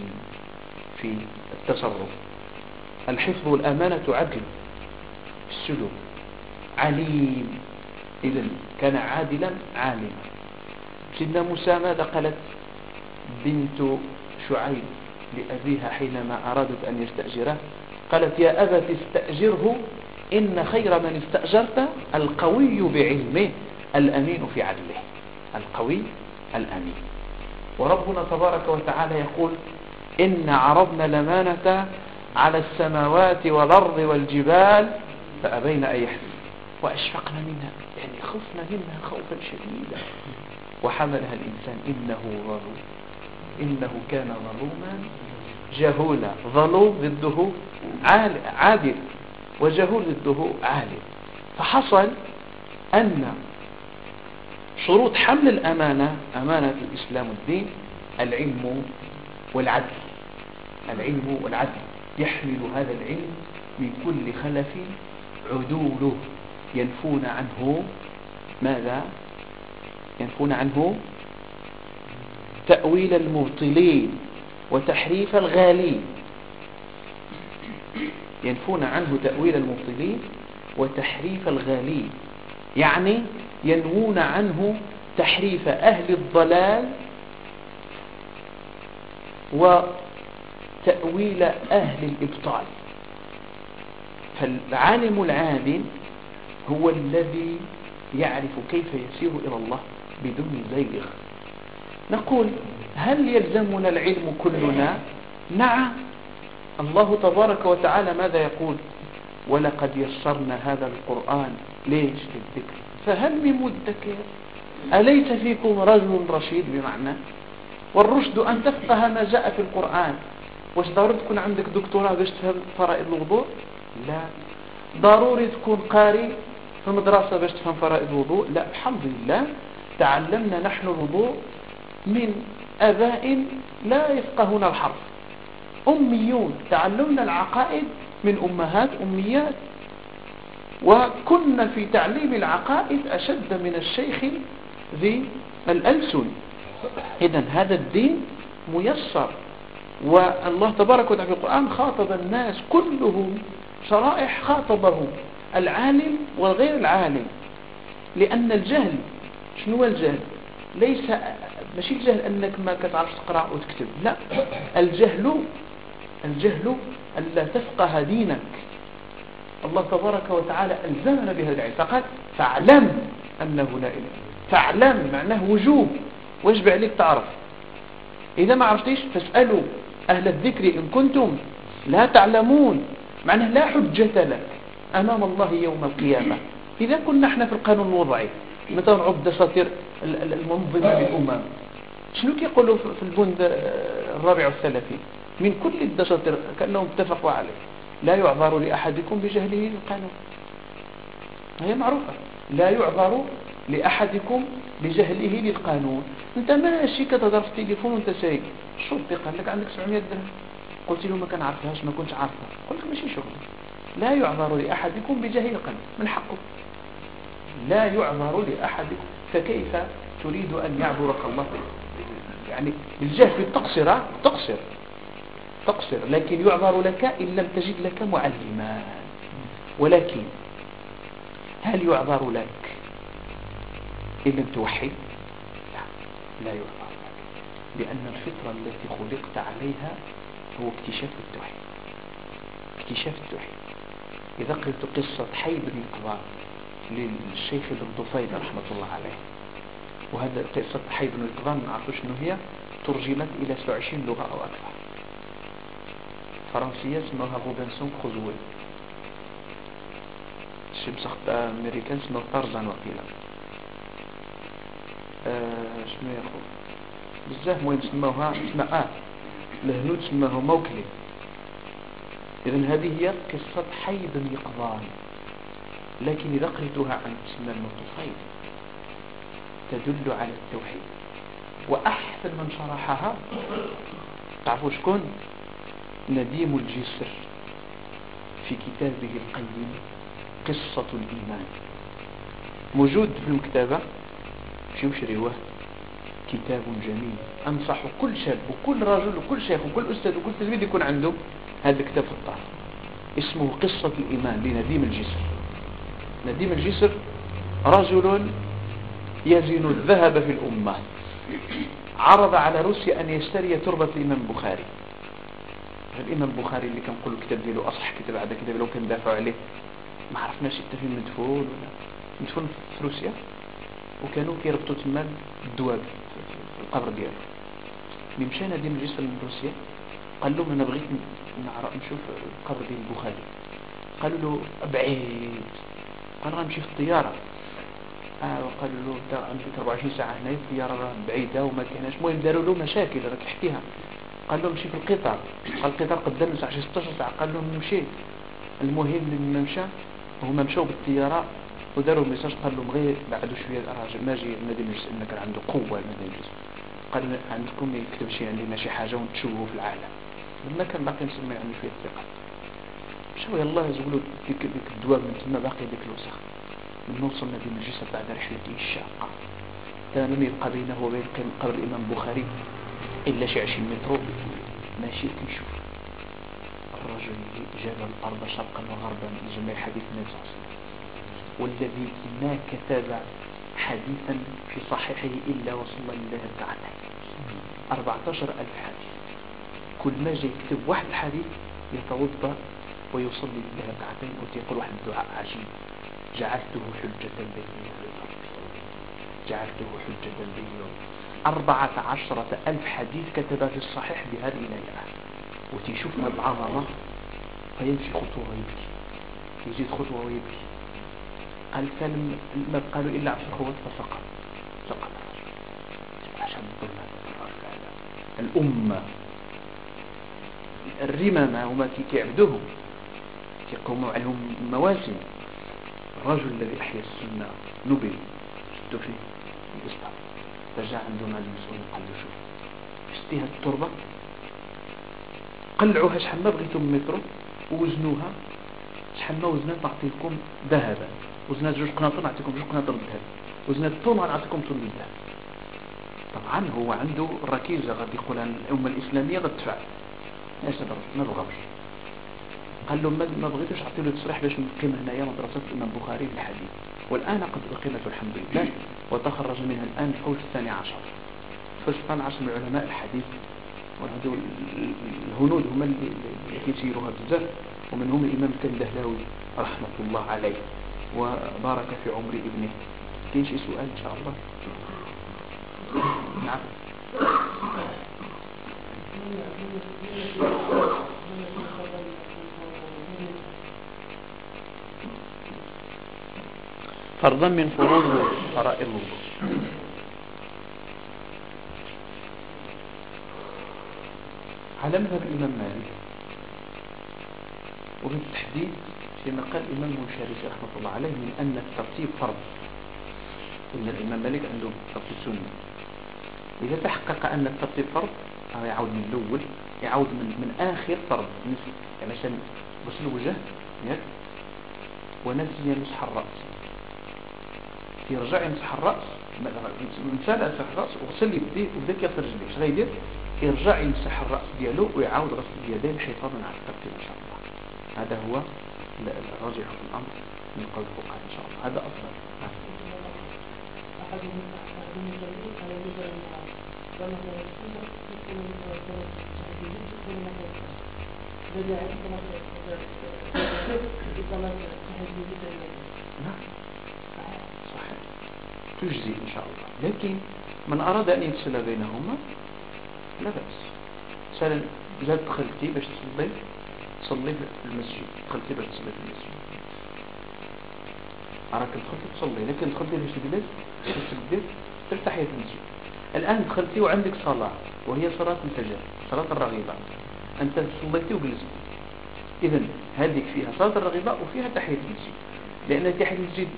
في التصرف. الحفظ والأمانة عدل السلوك عليم. إذا كان عادلا عالما. سيدنا موسى ماذا قالت؟ بنت شعيب لأبيها حينما أرادت أن يستأجره. قالت يا أبت استأجره إن خير من استأجرت القوي بعلمه الأمين في عدله. القوي الأمين. وربنا تبارك وتعالى يقول إن عرضنا لمانة على السماوات والأرض والجبال فأبين أن يحمل. وأشفقنا منها يعني خفنا منها خوفا شديدا. وحملها الإنسان إنه ظلوم. إنه كان ظلوما جهولا ظلوم ضده عادل وجهول ضده عالم فحصل أن شروط حمل الأمانة أمانة الإسلام والدين العلم والعدل. العلم والعدل. يحمل هذا العلم من كل خلف عدوله. ينفون عنه ماذا؟ ينفون عنه تأويل المبطلين. وتحريف الغالين ينفون عنه تأويل المبطلين وتحريف الغالين يعني ينوون عنه تحريف أهل الضلال وتأويل أهل الإبطال. فالعالم العادل هو الذي يعرف كيف يسير إلى الله بدون زيغ. نقول هل يلزمنا العلم كلنا؟ نعم. الله تبارك وتعالى ماذا يقول؟ ولقد يسرنا هذا القرآن ليش للذكر فهل من مدكر أليس فيكم رجل رشيد بمعنى؟ والرشد أن تفقه ما جاء في القرآن. واش ضروري تكون عندك دكتوراه باش تفهم فرائض الوضوء؟ لا. ضروري تكون قاري في المدرسة باش تفهم فرائض الوضوء؟ لا. الحمد لله. تعلمنا نحن الوضوء من أباء لا يفقهون الحرف. أميون تعلمنا العقائد من أمهات أميات. وكنا في تعليم العقائد أشد من الشيخ ذي الألسن. إذا هذا الدين ميسر. والله تبارك وتعالى في القرآن خاطب الناس كلهم شرائح خاطبه العالم والغير العالم. لأن الجهل شنو الجهل؟ ليس ماشي الجهل أنك ما كتعرفش تقرأ وتكتب لا. الجهل الجهل ألا تفقه دينك. الله تبارك وتعالى ألزمنا بهذا العلم فقط فاعلم أنه لا إله فاعلم معناه وجوب. واجب عليك تعرف. إذا ما عرفتيش فاسألوا أهل الذكر إن كنتم لا تعلمون. معناه لا حجة لك أمام الله يوم القيامة. إذا كنا إحنا في القانون الوضعي مثلا نعود دساتير المنظمة للأمم شنو كيقولوا في البند الرابع والثلاثين من كل الدساتير كأنهم اتفقوا عليه. لا يعذر لأحدكم بجهله القانون هي معروفة. لا يعذر لأحدكم بجهله للقانون. أنت ماشي كتهضر في التليفون وأنت سايق الشرطي قال لك عندك 700 درهم. قلت له ما كنعرفهاش ما كنتش عارفها. قلت لك ماشي شغل لا يعذر لأحدكم بجهل القلب من حقه. لا يعذر لأحدكم. فكيف تريد أن يعذرك الله يعني الجهل تقصر تقصر تقصر لكن يعذر لك إن لم تجد لك معلما. ولكن هل يعذر لك إن لم توحد؟ لا لا يعذر لأن الفطرة التي خلقت عليها هو اكتشاف التوحيد. اكتشاف التوحيد. إذا قرأت قصة حي بن قضاء للشيخ ابن طفيل رحمة الله عليه. وهذا قصة حي بن القضاء ما نعرفوا شنو هي ترجمت إلى 27 لغة أو أكثر. فرنسية اسمها روبنسون خوزوي الشمس أمريكان اسمه طرزان وقيلا. آه شنو يقول؟ بزاف مهم سموها اسمها آه الهنود سماه موكلي. إذن هذه هي قصة حي بن يقظان لكن إذا قريتها عن تسمى المطفيل تدل على التوحيد. وأحسن من شرحها تعرفوا شكون؟ نديم الجسر في كتابه القيم قصة الإيمان. موجود في المكتبة شو شريوه كتاب جميل. أنصح كل شاب وكل رجل وكل شيخ وكل أستاذ وكل تلميذ يكون عنده هذا الكتاب في الطار اسمه قصة الإيمان لنديم الجسر. نديم الجسر رجل يزن الذهب في الأمة. عرض على روسيا أن يشتري تربة الإمام البخاري الإمام البخاري اللي كان نقول الكتاب ديالو أصح كتاب هذا كتاب لو كان دافعوا عليه. ما عرفناش حتى فين مدفون ولا مدفون في روسيا. وكانوا كيربطوا تما الدواب في القبر ديالو. اللي مشى نادي مجلس روسيا؟ قال لهم أنا بغيت نشوف القبر ديال البخاري قالوا له بعيد قال غنمشي في الطيارة. آه وقالوا له أنت غنمشي 24 ساعة هنا الطياره راه بعيدة وما كايناش. المهم داروا له مشاكل راك حكيها قال له مشي في القطار. قال القطار قدام شي 16 ساعة قال لهم نمشي. المهم لما مشى هما مشاو بالطيارة وداروا ميساج قال لهم غير بعدوا شوية راجل ماجي النادي المجلس ان كان عنده قوة النادي المجلس قال عندكم يكتب شي عندنا شي حاجة ونتشوهوا في العالم. لما كان باقي نسمي عنده شوية ثقة. مشاو يلاه يزولوا ديك الدواب من تما باقي ديك الوسخ. نوصل النادي المجلس بعد رحلته الشاقه كان لم يبقى بينه وبين قبر الإمام البخاري إلا شي 20 متر. ماشي كيشوف الرجل جاب الأرض شرقا وغربا لجميع حديث النبي صلى الله عليه وسلم. والذي ما كتب حديثا في صحيحه إلا وصلى لله ركعتين 14 ألف حديث. كل ما جاي يكتب واحد الحديث يتوضأ ويصلي لله ركعتين ويقول واحد الدعاء عجيب. جعلته حجة بيني جعلته حجة بيني أربعة عشرة ألف حديث كتب في الصحيح بهذه الآية وتشوفها بعظمة فيمشي خطوة ويبكي. يزيد خطوة ويبكي. قال كان ما قالوا إلا عشر خوات فسقط. سقط. عشان الأمة. الرمامة هما كيعبدوهم كيقوموا عليهم مواسم الرجل الذي أحيا السنة نبل شدوا فيه؟ الإسلام رجع عندهم المسؤول قال له شوف. شتيها التربة؟ قلعوها شحال ما بغيتم مترو ووزنوها. شحال ما وزنها تعطيكم ذهبا. وزنات جوج قناطر نعطيكم جوج قناطر الذهب وزنات طن نعطيكم طن الذهب طبعا هو عنده الركيزة غادي يقول الأمة الإسلامية غتدفع. إيش ما بغاوش. قال له ما بغيتوش اعطي له تصريح باش نقيم هنايا مدرسة الإمام البخاري بالحديث والآن قد أقيمت الحمد لله وتخرج منها الآن الفوج الثاني عشر. الفوج الثاني عشر من علماء الحديث. وهذو الهنود هما اللي كيسيروها بزاف. ومنهم الإمام الكندهلاوي رحمة الله عليه. وبارك في عمر ابنه. كاين شي سؤال إن شاء الله؟ نعم. فرضا من فروض فرائض الوضوء على مذهب الإمام مالك وبالتحديد فيما قال الإمام المشاركي رحمة الله عليه من أن الترتيب فرض. إن الإمام مالك عنده ترتيب سنة إذا تحقق أن الترتيب فرض أو يعود من الأول يعود من, من آخر فرض. يعني عشان غسل الوجه ونسي مسح الرأس. يرجع يمسح الرأس مثال يمسح الرأس وغسل يديه وبدا كيغسل رجليه. اش غيدير يرجع يمسح الرأس ديالو ويعاود غسل اليدين حفاظا على الترتيب إن شاء الله. هذا هو الراجح في الأمر من قول الفقهاء إن شاء الله. هذا أفضل. نعم. تجزي إن شاء الله. لكن من أراد أن يفصل بينهما لا بأس. مثلا إذا دخلتي باش تصلي تصلي في المسجد. دخلتي باش تصلي في المسجد. راك دخلتي تصلي لكن دخلتي باش تجلس باش تبدي ترتاحي في المسجد. الآن دخلتي وعندك صلاة وهي صلاة الفجر صلاة الرغيبة. أنت صليتي وجلست إذا هذه فيها صلاة الرغيبة وفيها تحية المسجد. لأن تحية المسجد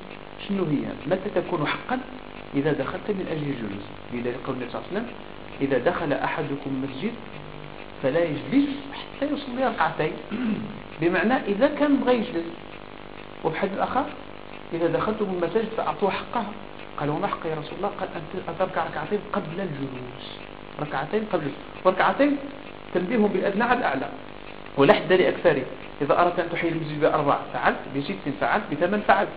شنو هي؟ متى تكون حقا؟ إذا دخلت من أجل الجلوس. لذلك قول النبي صلى الله عليه وسلم إذا دخل أحدكم مسجد فلا يجلس حتى يصلي ركعتين. بمعنى إذا كان بغى يجلس. وبحد الآخر إذا دخلتم المساجد فأعطوه حقها قال وما حق يا رسول الله؟ قال أن تركع ركعتين قبل الجلوس. ركعتين قبل وركعتين تنبيهم بالأدنى على الأعلى. ولا حد لأكثره. إذا أردت أن تحيي المسجد بأربع فعلت بست فعلت بثمان فعلت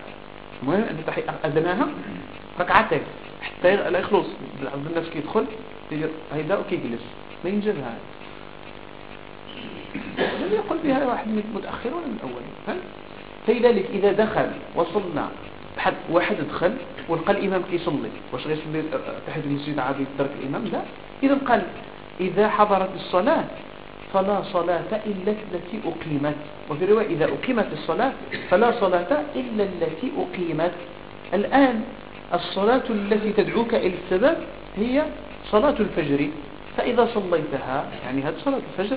المهم أن تحيي أدناها ركعتين حتى لا يخلص الناس كيدخل هيدا وكيجلس ما ينجبها لم يقل بها واحد من المتأخرون من الأولين فلذلك إذا دخل وصلنا حد واحد دخل ولقى الإمام كيصلي واش غيصلي تحت المسجد عادي ترك الإمام؟ لا. إذا قال إذا حضرت الصلاة فلا صلاة إلا التي أقيمت. وفي رواية إذا أقيمت الصلاة فلا صلاة إلا التي أقيمت. الآن الصلاة التي تدعوك إلى السبب هي صلاة الفجر. فإذا صليتها يعني هذه صلاة الفجر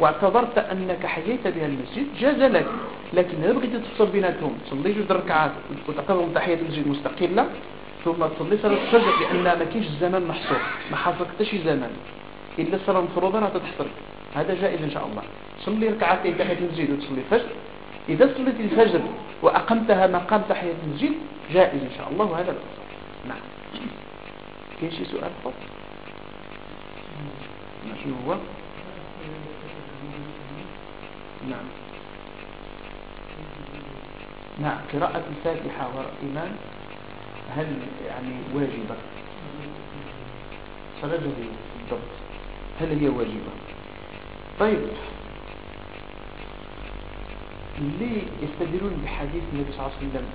واعتبرت أنك حييت بها المسجد جاز لك. لكن إذا بغيت تفصل بيناتهم تصلي جوج ركعات وتقرب تحية المسجد مستقلة ثم تصلي صلاة الفجر لأن ما كاينش الزمن محصور. ما شي زمن. إلا الصلاة المفروضة راه تتحصلك هذا جائز إن شاء الله. صلي ركعتين تحية المسجد وتصلي الفجر. إذا صليت الفجر وأقمتها مقام تحية المسجد جائز إن شاء الله وهذا الأفضل نعم. كاين شي سؤال فقط؟ شنو هو؟ نعم. نعم قراءة الفاتحة وراء الإمام هل يعني واجبة؟ صلاة بالضبط هل هي واجبة؟ طيب. اللي يستدلون بحديث النبي صلى الله عليه وسلم؟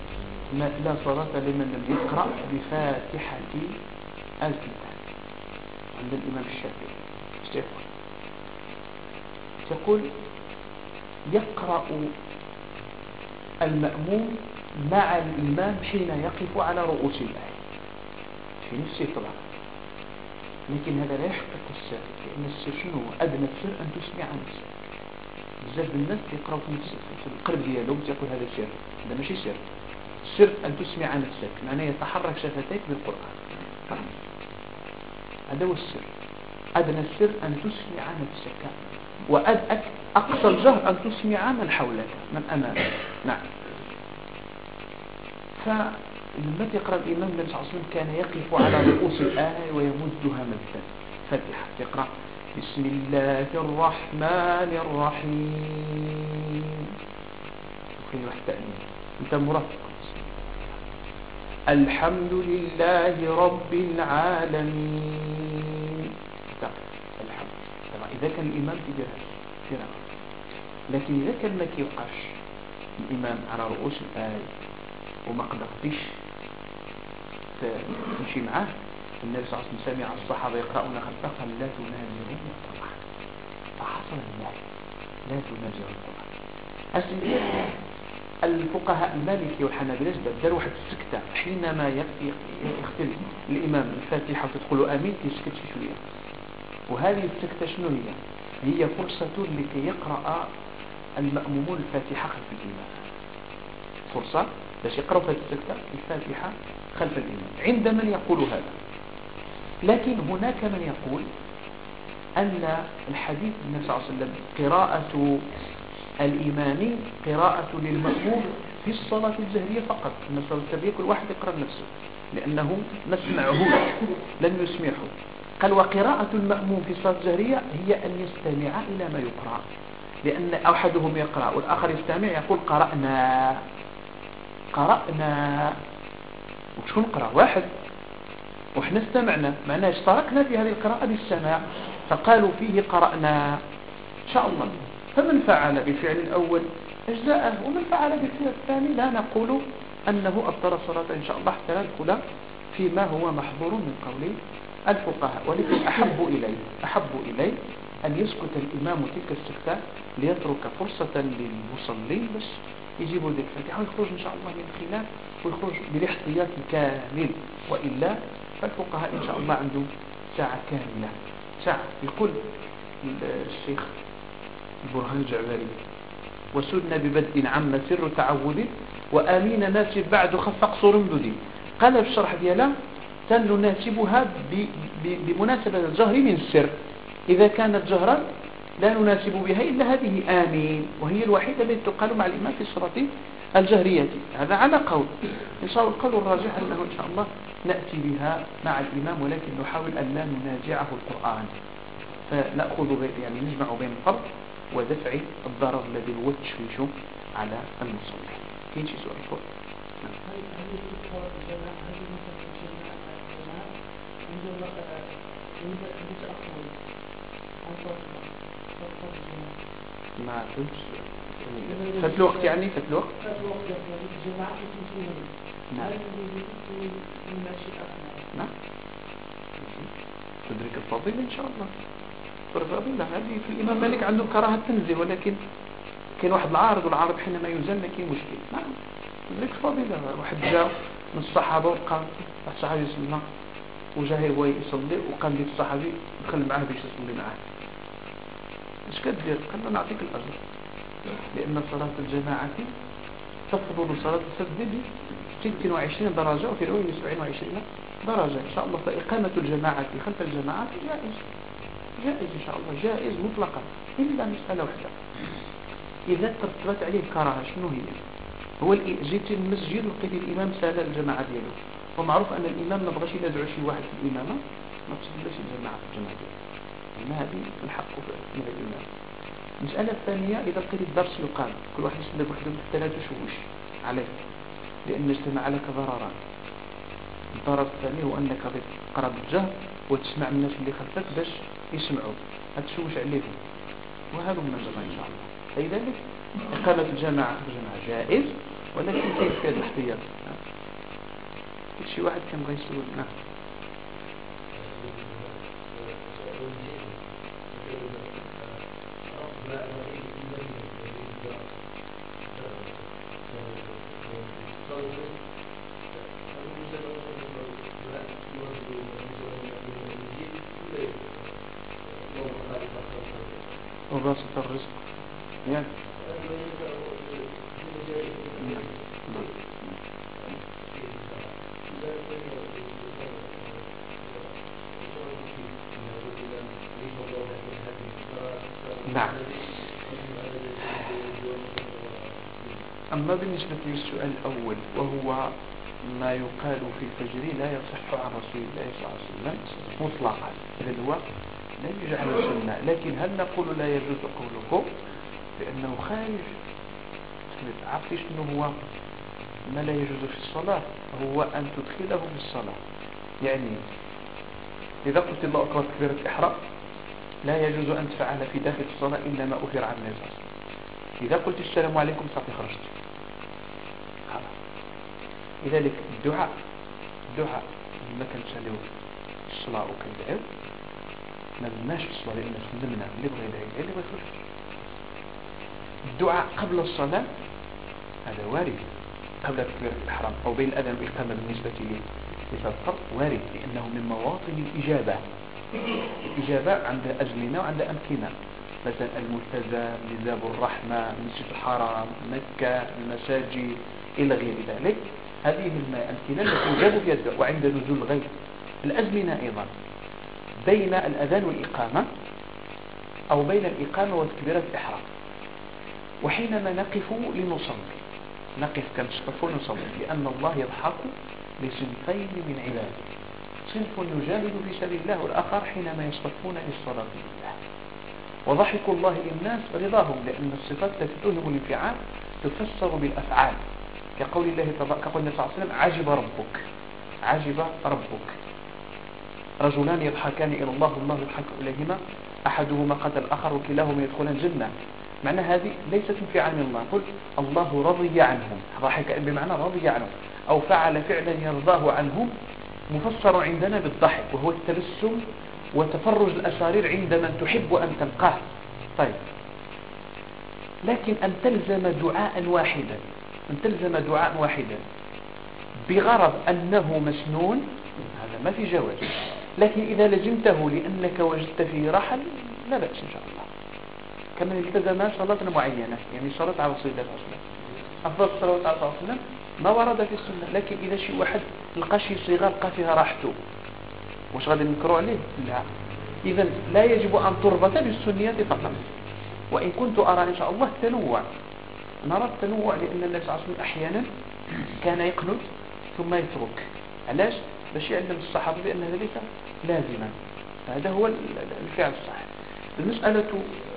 ما لا صلاة لمن لم يقرأ بفاتحة الكتاب. عند الإمام الشافعي. يقول يقول يقرأ المأموم مع الإمام حين يقف على رؤوس الآية في نفسه طبعا لكن هذا لا يحقق السر لأن السر شنو أدنى السر أن تسمع نفسك. بزاف الناس يقراو في القلب ديالهم تيقول هذا سر هذا ماشي سر السر أن تسمع نفسك معناه يتحرك شفتيك بالقرآن. هذا هو السر أدنى السر أن تسمع نفسك وأقصى الجهر أن تسمع من حولك من أمامك. نعم. فلما تقرأ الإمام النبي صلى الله عليه وسلم كان يقف على رؤوس الآية ويمدها مدا فتحة تقرأ. بسم الله الرحمن الرحيم. وفي واحد تأمين أنت مرفق. الحمد لله رب العالمين. الحمد. طبعا إذا كان الإمام تديرها تديرها لكن إذا كان ما كيوقعش الإمام على رؤوس الآية وما قدرتيش تمشي معاه النبي صلى الله عليه وسلم سمع الصحابة يقرأون خلفه لا تنازلون طبعا فحصل النهي لا تنازع القرآن أسئلة الفقهاء المالكي والحنابلة داروا واحد السكتة. حينما يختل الإمام الفاتحة وتدخل آمين يسكت شوية. وهذه السكتة شنو هي؟ هي فرصة لكي يقرأ المأمومون الفاتحة خلف الإمام. فرصة باش يقرأوا في السكتة الفاتحة خلف الإمام. عند من يقول هذا؟ لكن هناك من يقول أن الحديث النبي صلى الله عليه وسلم قراءة الإمام قراءة للمأموم في الصلاة الجهرية فقط. النبي صلى الله عليه وسلم كل واحد يقرأ نفسه لأنه ما سمعه لم يسمعه. قال وقراءة المأموم في الصلاة الجهرية هي أن يستمع إلى ما يقرأ. لأن أحدهم يقرأ والآخر يستمع يقول قرأنا قرأنا. وشو نقرأ واحد. وإحنا استمعنا معناه اشتركنا في هذه القراءة؟ بالسماع فقالوا فيه قرأنا. إن شاء الله. فمن فعل بفعل الأول أجزاءه. ومن فعل بفعل الثاني؟ لا نقول أنه أبطل الصلاة إن شاء الله. حتى ندخل فيما هو محظور من قول الفقهاء. ولكن أحب إلي أحب إلي أن يسكت الإمام تلك السكتة ليترك فرصة للمصلين. بس يجيبوا ذلك. الفاتحة ويخرج إن شاء الله من الخلاف ويخرج بالاحتياط الكامل وإلا فالفقهاء إن شاء الله عنده ساعة كاملة. ساعة يقول الشيخ البرهان الجعبري وسدنا ببدء عم سر تعود وآمين ناسب بعد خفق صور بدي قال في الشرح ديالها نناسبها بمناسبة الجهر من السر إذا كانت جهرا لا نناسب بها إلا هذه آمين. وهي الوحيدة التي تقال مع الإمام في الصلاة الجهرية. هذا على قول. إن شاء الله القول الراجح أنه إن شاء الله نأتي بها مع الإمام ولكن نحاول أن لا ننازعه القرآن. فنأخذ يعني نجمع بين الفرق ودفع الضرر الذي هو على المصلي. كاين شي سؤال؟ فوق ما فهمتش فات الوقت يعني؟ فات الوقت نعم. نعم. تدرك الفضيلة إن شاء الله. الفضيلة هذه في الإمام مالك عنده كراهة تنزل ولكن كاين واحد العارض والعارض حينما ينزل كاين مشكل. نعم. تدرك الفضيلة واحد جاء من الصحابة وقال الصحابي يسمى وجا هو يصلي وقال لي الصحابي دخل معاه باش يصلي معاه. إيش كدير؟ قال له نعطيك الأجر. لأن صلاة الجماعة تفضل صلاة السجد ب 26 درجة وفي الأول 27 درجة. إن شاء الله فإقامة الجماعة خلف الجماعة جائز. جائز إن شاء الله. جائز مطلقا. إلا مسألة واحدة. إذا ترتبت عليه كراهة شنو هي؟ هو جيت المسجد ولقيت الإمام سال الجماعة ديالو. ومعروف أن الإمام ما بغاش ينازع شي واحد في الإمامة ما تسدلش الجماعة. في الجماعة ديالو. هذه الحق من الإمام. المسألة الثانية إذا لقيت الدرس يقال كل واحد يسلم بوحده حتى لا تشوش عليه لأن اجتمع لك ضرران الضرر الثاني هو أنك تقرب الجهر وتسمع الناس اللي خلفك باش يسمعوا. هتشوش عليهم. وهذا من الجماعة إن شاء الله. فلذلك إقامة الجماعة الجماعة جائز ولكن كيف كان الاحتياط؟ شي واحد كان بغى يسول الأول وهو ما يقال في الفجر لا يصح عن رسول الله صلى الله عليه وسلم مطلقا. بل هو لا يجعل سنة لكن هل نقول لا يجوز قولكم لأنه خارج. عرفتي شنو هو؟ ما لا يجوز في الصلاة؟ هو أن تدخله في الصلاة. يعني إذا قلت الله أكبر كبيرة الإحرام لا يجوز أن تفعل في داخل الصلاة إلا ما أثر عن الناس. إذا قلت السلام عليكم صافي خرجت. لذلك الدعاء الدعاء لما كنساليو الصلاة وكندعيو ما بناش الصلاة لأن سلمنا اللي بغى يدعي اللي بغى يخرج. الدعاء قبل الصلاة هذا وارد. قبل تكبيرة الإحرام أو بين الأذان والإقامة بالنسبة للفرق وارد لأنه من مواطن الإجابة. الإجابة عند أجلنا وعند أمكنة. مثلا الملتزم ميزاب الرحمة المسجد الحرام مكة المساجد إلى غير ذلك. هذه من الأمكنة التي يجاب الدعاء وعند نزول الغيب الأزمنة أيضا. بين الأذان والإقامة أو بين الإقامة وتكبيرة الإحرام. وحينما نقف لنصلي. نقف كنصطف ونصلي لأن الله يضحك لصنفين من عباده. صنف يجاهد في سبيل الله والآخر حينما يصطفون للصلاة لله. وضحك الله للناس رضاهم لأن الصفات التي الانفعال تفسر بالأفعال. كقول الله كقول النبي صلى الله عليه وسلم عجب ربك عجب ربك. رجلان يضحكان إلى الله الله يضحك إليهما. أحدهما قتل الآخر وكلاهما يدخلان الجنة. معنى هذه ليست انفعال من الله. قل الله رضي عنهم ضحك بمعنى رضي عنهم أو فعل فعلا يرضاه عنهم مفسر عندنا بالضحك وهو التبسم وتفرج الأسارير عند من تحب أن تلقاه. طيب. لكن أن تلزم دعاء واحدا. أن تلزم دعاء واحدا بغرض أنه مسنون هذا ما في جواز. لكن إذا لزمته لأنك وجدت فيه رحل لا بأس إن شاء الله. كما التزم صلاة معينة يعني صلاة على عليه وسلم أفضل الصلوات على الله ما ورد في السنة. لكن إذا شي واحد لقى شي صيغة لقى فيها راحته. واش غادي نكروا عليه؟ لا. إذا لا يجب أن تربط بالسنيات فقط. وإن كنت أرى إن شاء الله التنوع نرى التنوع لأن النبي صلى الله عليه وسلم أحيانا كان يقنط ثم يترك. علاش؟ باش يعلم الصحابة بأن ذلك لازما هذا هو الفعل الصحيح. المسألة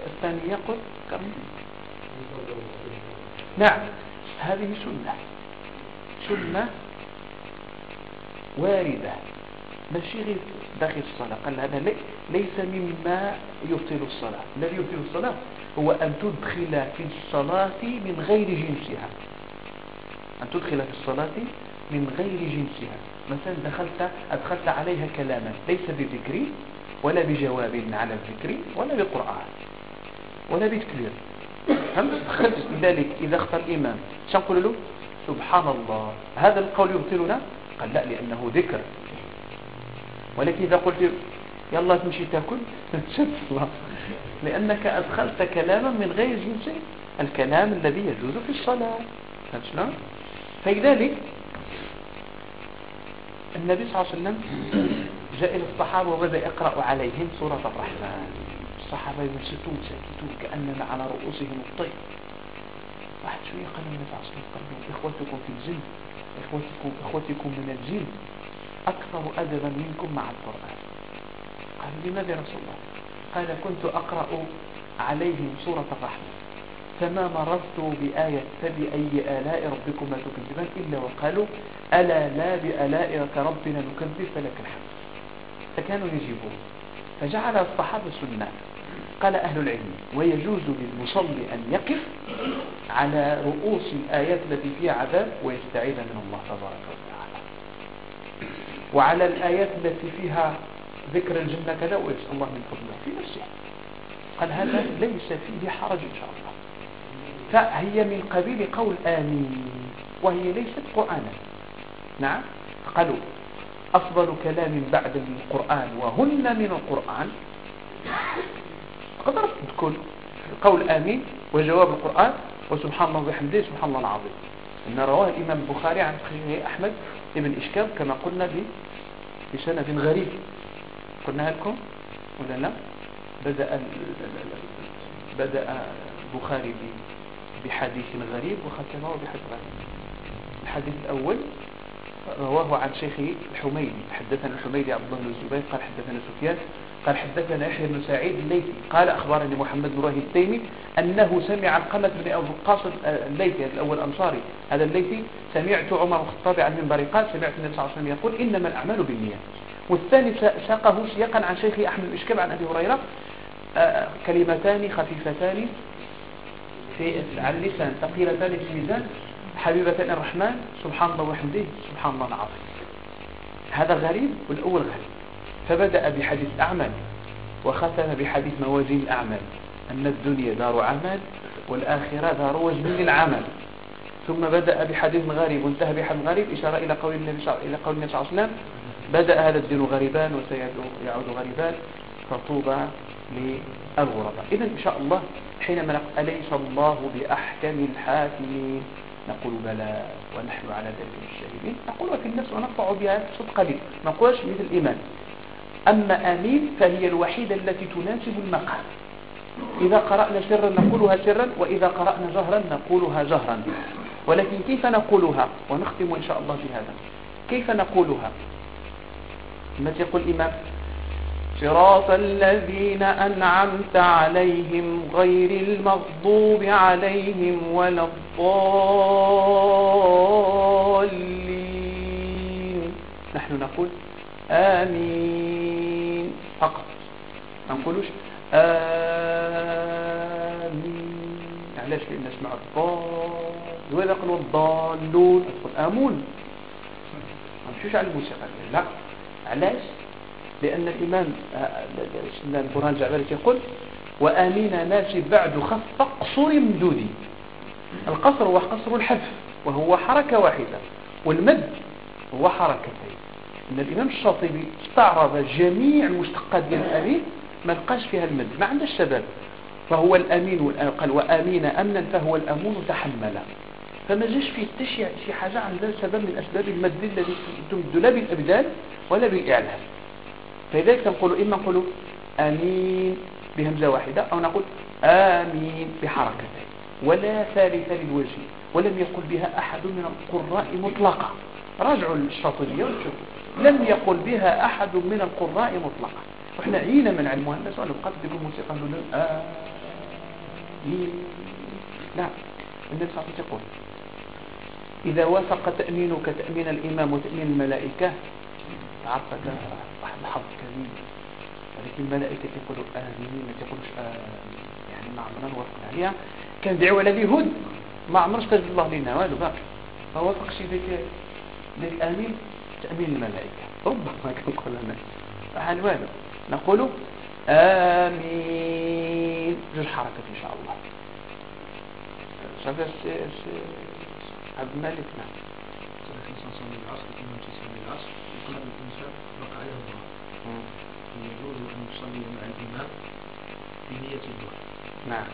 الثانية قل نعم. هذه سنة. سنة واردة. ماشي غير داخل الصلاة. قال هذا ليس مما يبطل الصلاة. الذي يبطل الصلاة هو أن تدخل في الصلاة من غير جنسها. أن تدخل في الصلاة من غير جنسها. مثلا دخلت أدخلت عليها كلاما. ليس بذكر ولا بجواب على الذكر ولا بقرآن ولا بتكبير. هم؟ دخلت ذلك إذا اختار الإمام. شنقول له؟ سبحان الله. هذا القول يبطلنا؟ قال لا لأنه ذكر. ولكن إذا قلت يلا تمشي تاكل الله. لأنك أدخلت كلاما من غير جنس الكلام الذي يجوز في الصلاة. شلون؟ فلذلك النبي صلى الله عليه وسلم جاء إلى الصحابة وبدأ يقرأ عليهم سورة الرحمن. الصحابة ينسطون ساكتون كأننا على رؤوسهم الطير. واحد شوية قال النبي صلى الله عليه وسلم قال إخوتكم في الجن إخوتكم, إخوتكم من الجن أكثر أدبا منكم مع القرآن. قال لماذا يا رسول الله؟ قال كنت أقرأ عليهم سورة الرحمن. فما مررت بآية فبأي آلاء ربكما تكذبان؟ إلا وقالوا ألا لا بآلاء ربنا نكذب فلك الحمد. فكانوا يجيبون. فجعل الصحابة سنة قال أهل العلم ويجوز للمصلي أن يقف على رؤوس الآيات التي فيها عذاب ويستعيذ من الله تبارك وتعالى. وعلى الآيات التي فيها ذكر الجنة كذا ويسأل الله من فضله. في نفسه. قال هذا ليس فيه حرج إن شاء الله. فهي من قبيل قول آمين. وهي ليست قرآنا. نعم. قالوا أفضل كلام بعد القرآن وهن من القرآن. قدرت تكون قول آمين وجواب القرآن وسبحان الله وبحمده سبحان الله العظيم. إن رواه الإمام البخاري عن أحمد ابن إشكال كما قلنا بسند غريب. قلنا لكم ولا لا. بدأ بدأ البخاري بحديث غريب وختمه بحديث غريب. الحديث الأول رواه عن شيخه الحميدي حدثنا الحميدي عبد الله بن الزبير قال حدثنا سفيان قال حدثنا يحيى بن سعيد الليثي قال أخبرني محمد بن راهي التيمي أنه سمع القمة بن أبو القاصد الليثي هذا الأول أنصاري هذا الليثي سمعت عمر الخطاب عن المنبر قال سمعت النبي صلى الله عليه وسلم يقول إنما الأعمال بالنيات. والثاني ساقه سياقا عن شيخه أحمد الإشكال عن أبي هريرة. آه، كلمتان خفيفتان في على اللسان ثقيلتان في الميزان. حبيبتان الرحمن سبحان الله وحمده سبحان الله العظيم. هذا غريب والأول غريب. فبدأ بحديث أعمال وختم بحديث موازين الأعمال. أن الدنيا دار عمل والآخرة هذا روج من العمل ثم بدأ بحديث غريب وانتهى بحديث غريب إشارة إلى قول النبي صلى الله عليه وسلم بدأ هذا الدين غريبان وسيعود غريبان فطوبى للغرباء. إذا إن شاء الله حينما نقول أليس الله بأحكم الحاكمين؟ نقول بلى ونحن على ذلك الشاهدين. نقولها في النفس ونرفع بها قليل ما نقولش مثل الإيمان. أما آمين فهي الوحيدة التي تناسب المقام إذا قرأنا سرا نقولها سرا وإذا قرأنا جهرا نقولها جهرا. ولكن كيف نقولها؟ ونختم إن شاء الله بهذا. كيف نقولها؟ ما يقول الإمام؟ صراط الذين أنعمت عليهم غير المغضوب عليهم ولا الضالين. نحن نقول آمين. فقط. ما نقولوش آمين. علاش لأن نسمع الضال وإذا قالوا الضالون. تقول آمون. ما نمشيش على الموسيقى. لا. علاش لأن الإمام البرهان الجعبري يقول وآمين ناس بعد خف قصر ممدودي القصر هو قصر الحذف وهو حركة واحدة والمد هو حركتين. إن الإمام الشاطبي استعرض جميع المشتقات ديال الأمين ما لقاش فيها المد. ما عندهاش سبب. فهو الأمين قال وآمين أمنا فهو الأمون تحمل. فما جاش فيه حتى شي حاجة عندها سبب من أسباب المد الذي تمد لا بالإبدال ولا بالإعلان. فلذلك نقول إما نقول آمين بهمزة واحدة أو نقول آمين بحركتين. ولا ثالث للوجه ولم يقل بها أحد من القراء مطلقا. راجعوا الشاطبيه وشوفوا. لم يقل بها أحد من القراء مطلقا. وإحنا عينا من علم مهندس وأنا بقات تقول موسيقى آه لا عليه وسلم يقول إذا وافق تأمينك تأمين الإمام وتأمين الملائكة عرفك واحد الحظ كريم. ولكن الملائكة يقولوا آمين ما تقولوش آمين يعني ما عمرنا وافقنا عليها. كان دعوة الذي هد ما عمرش تجد الله لنا والو بقى فوافق شي ذيك ذيك آمين تأمين الملائكة. ربما كنقول أنا. فحال والو. نقول آمين. جوج حركات إن شاء الله. شاف عبد الملك نعم. العصر كما تصلي العصر وقبل الإنسان وقع عليه الظهر يجوز أن يصلي مع الإمام بنية الظهر نعم.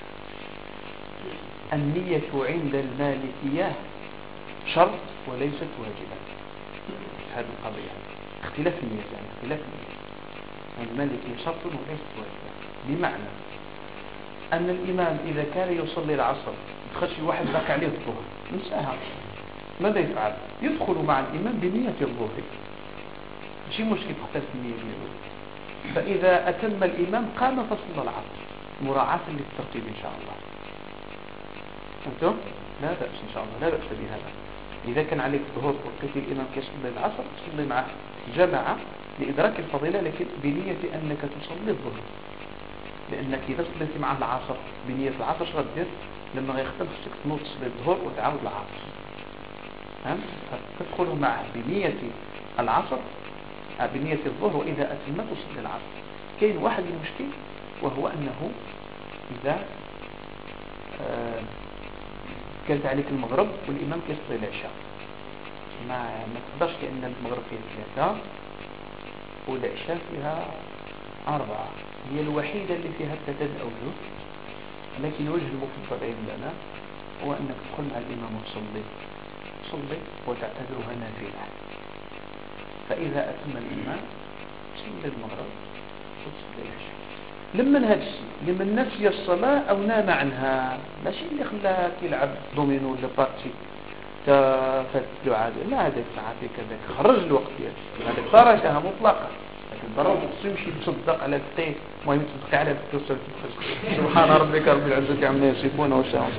النية عند المالكية شرط وليست واجبة. هذه القضية. اختلاف النية يعني اختلاف النية. المالكية شرط وليست واجبة. بمعنى أن الإمام إذا كان يصلي العصر خشي واحد بكى عليه الظهر. ننساها ماذا يفعل؟ يدخل مع الإمام بنية الظهر. ماشي مشكل تختلف النية فإذا أتم الإمام قام فصل العصر. مراعاة للترتيب إن شاء الله. أنتم؟ لا بأس إن شاء الله. لا بأس بهذا. إذا كان عليك الظهر وقت الإمام كيصلي العصر تصلي معه جماعة لإدراك الفضيلة لكن بنية أنك تصلي الظهر. لأنك إذا صليت مع العصر بنية العصر شو غدير لما غيختم خصك تنوض تصلي الظهر وتعاود العصر. فهمت معه بنية العصر بنية الظهر وإذا أتمت تصلي العصر. كاين واحد المشكل وهو أنه إذا آه كانت عليك المغرب والإمام كيصلي العشاء. ما ما تقدرش لأن المغرب فيه ثلاثة والعشاء فيها أربعة. هي الوحيدة اللي فيها ثلاثة أوجه لكن وجه المفضل لنا هو أنك تدخل مع الإمام وتصلي تصلي وتعتبرها نافلة. فإذا أتم الإمام تصلي المغرب. وتصلي العشاء لما هذا الشيء؟ لمن نسي الصلاة أو نام عنها. ماشي اللي خلاك يلعب دومينو ولا partie فات عاد لا هذاك صحافي كذاك خرج الوقت ديالك هذاك تركها مطلقا ضروري تمشي تصدق على التي المهم تصدق على التي سبحان ربك رب العزة عما يصفون وسلام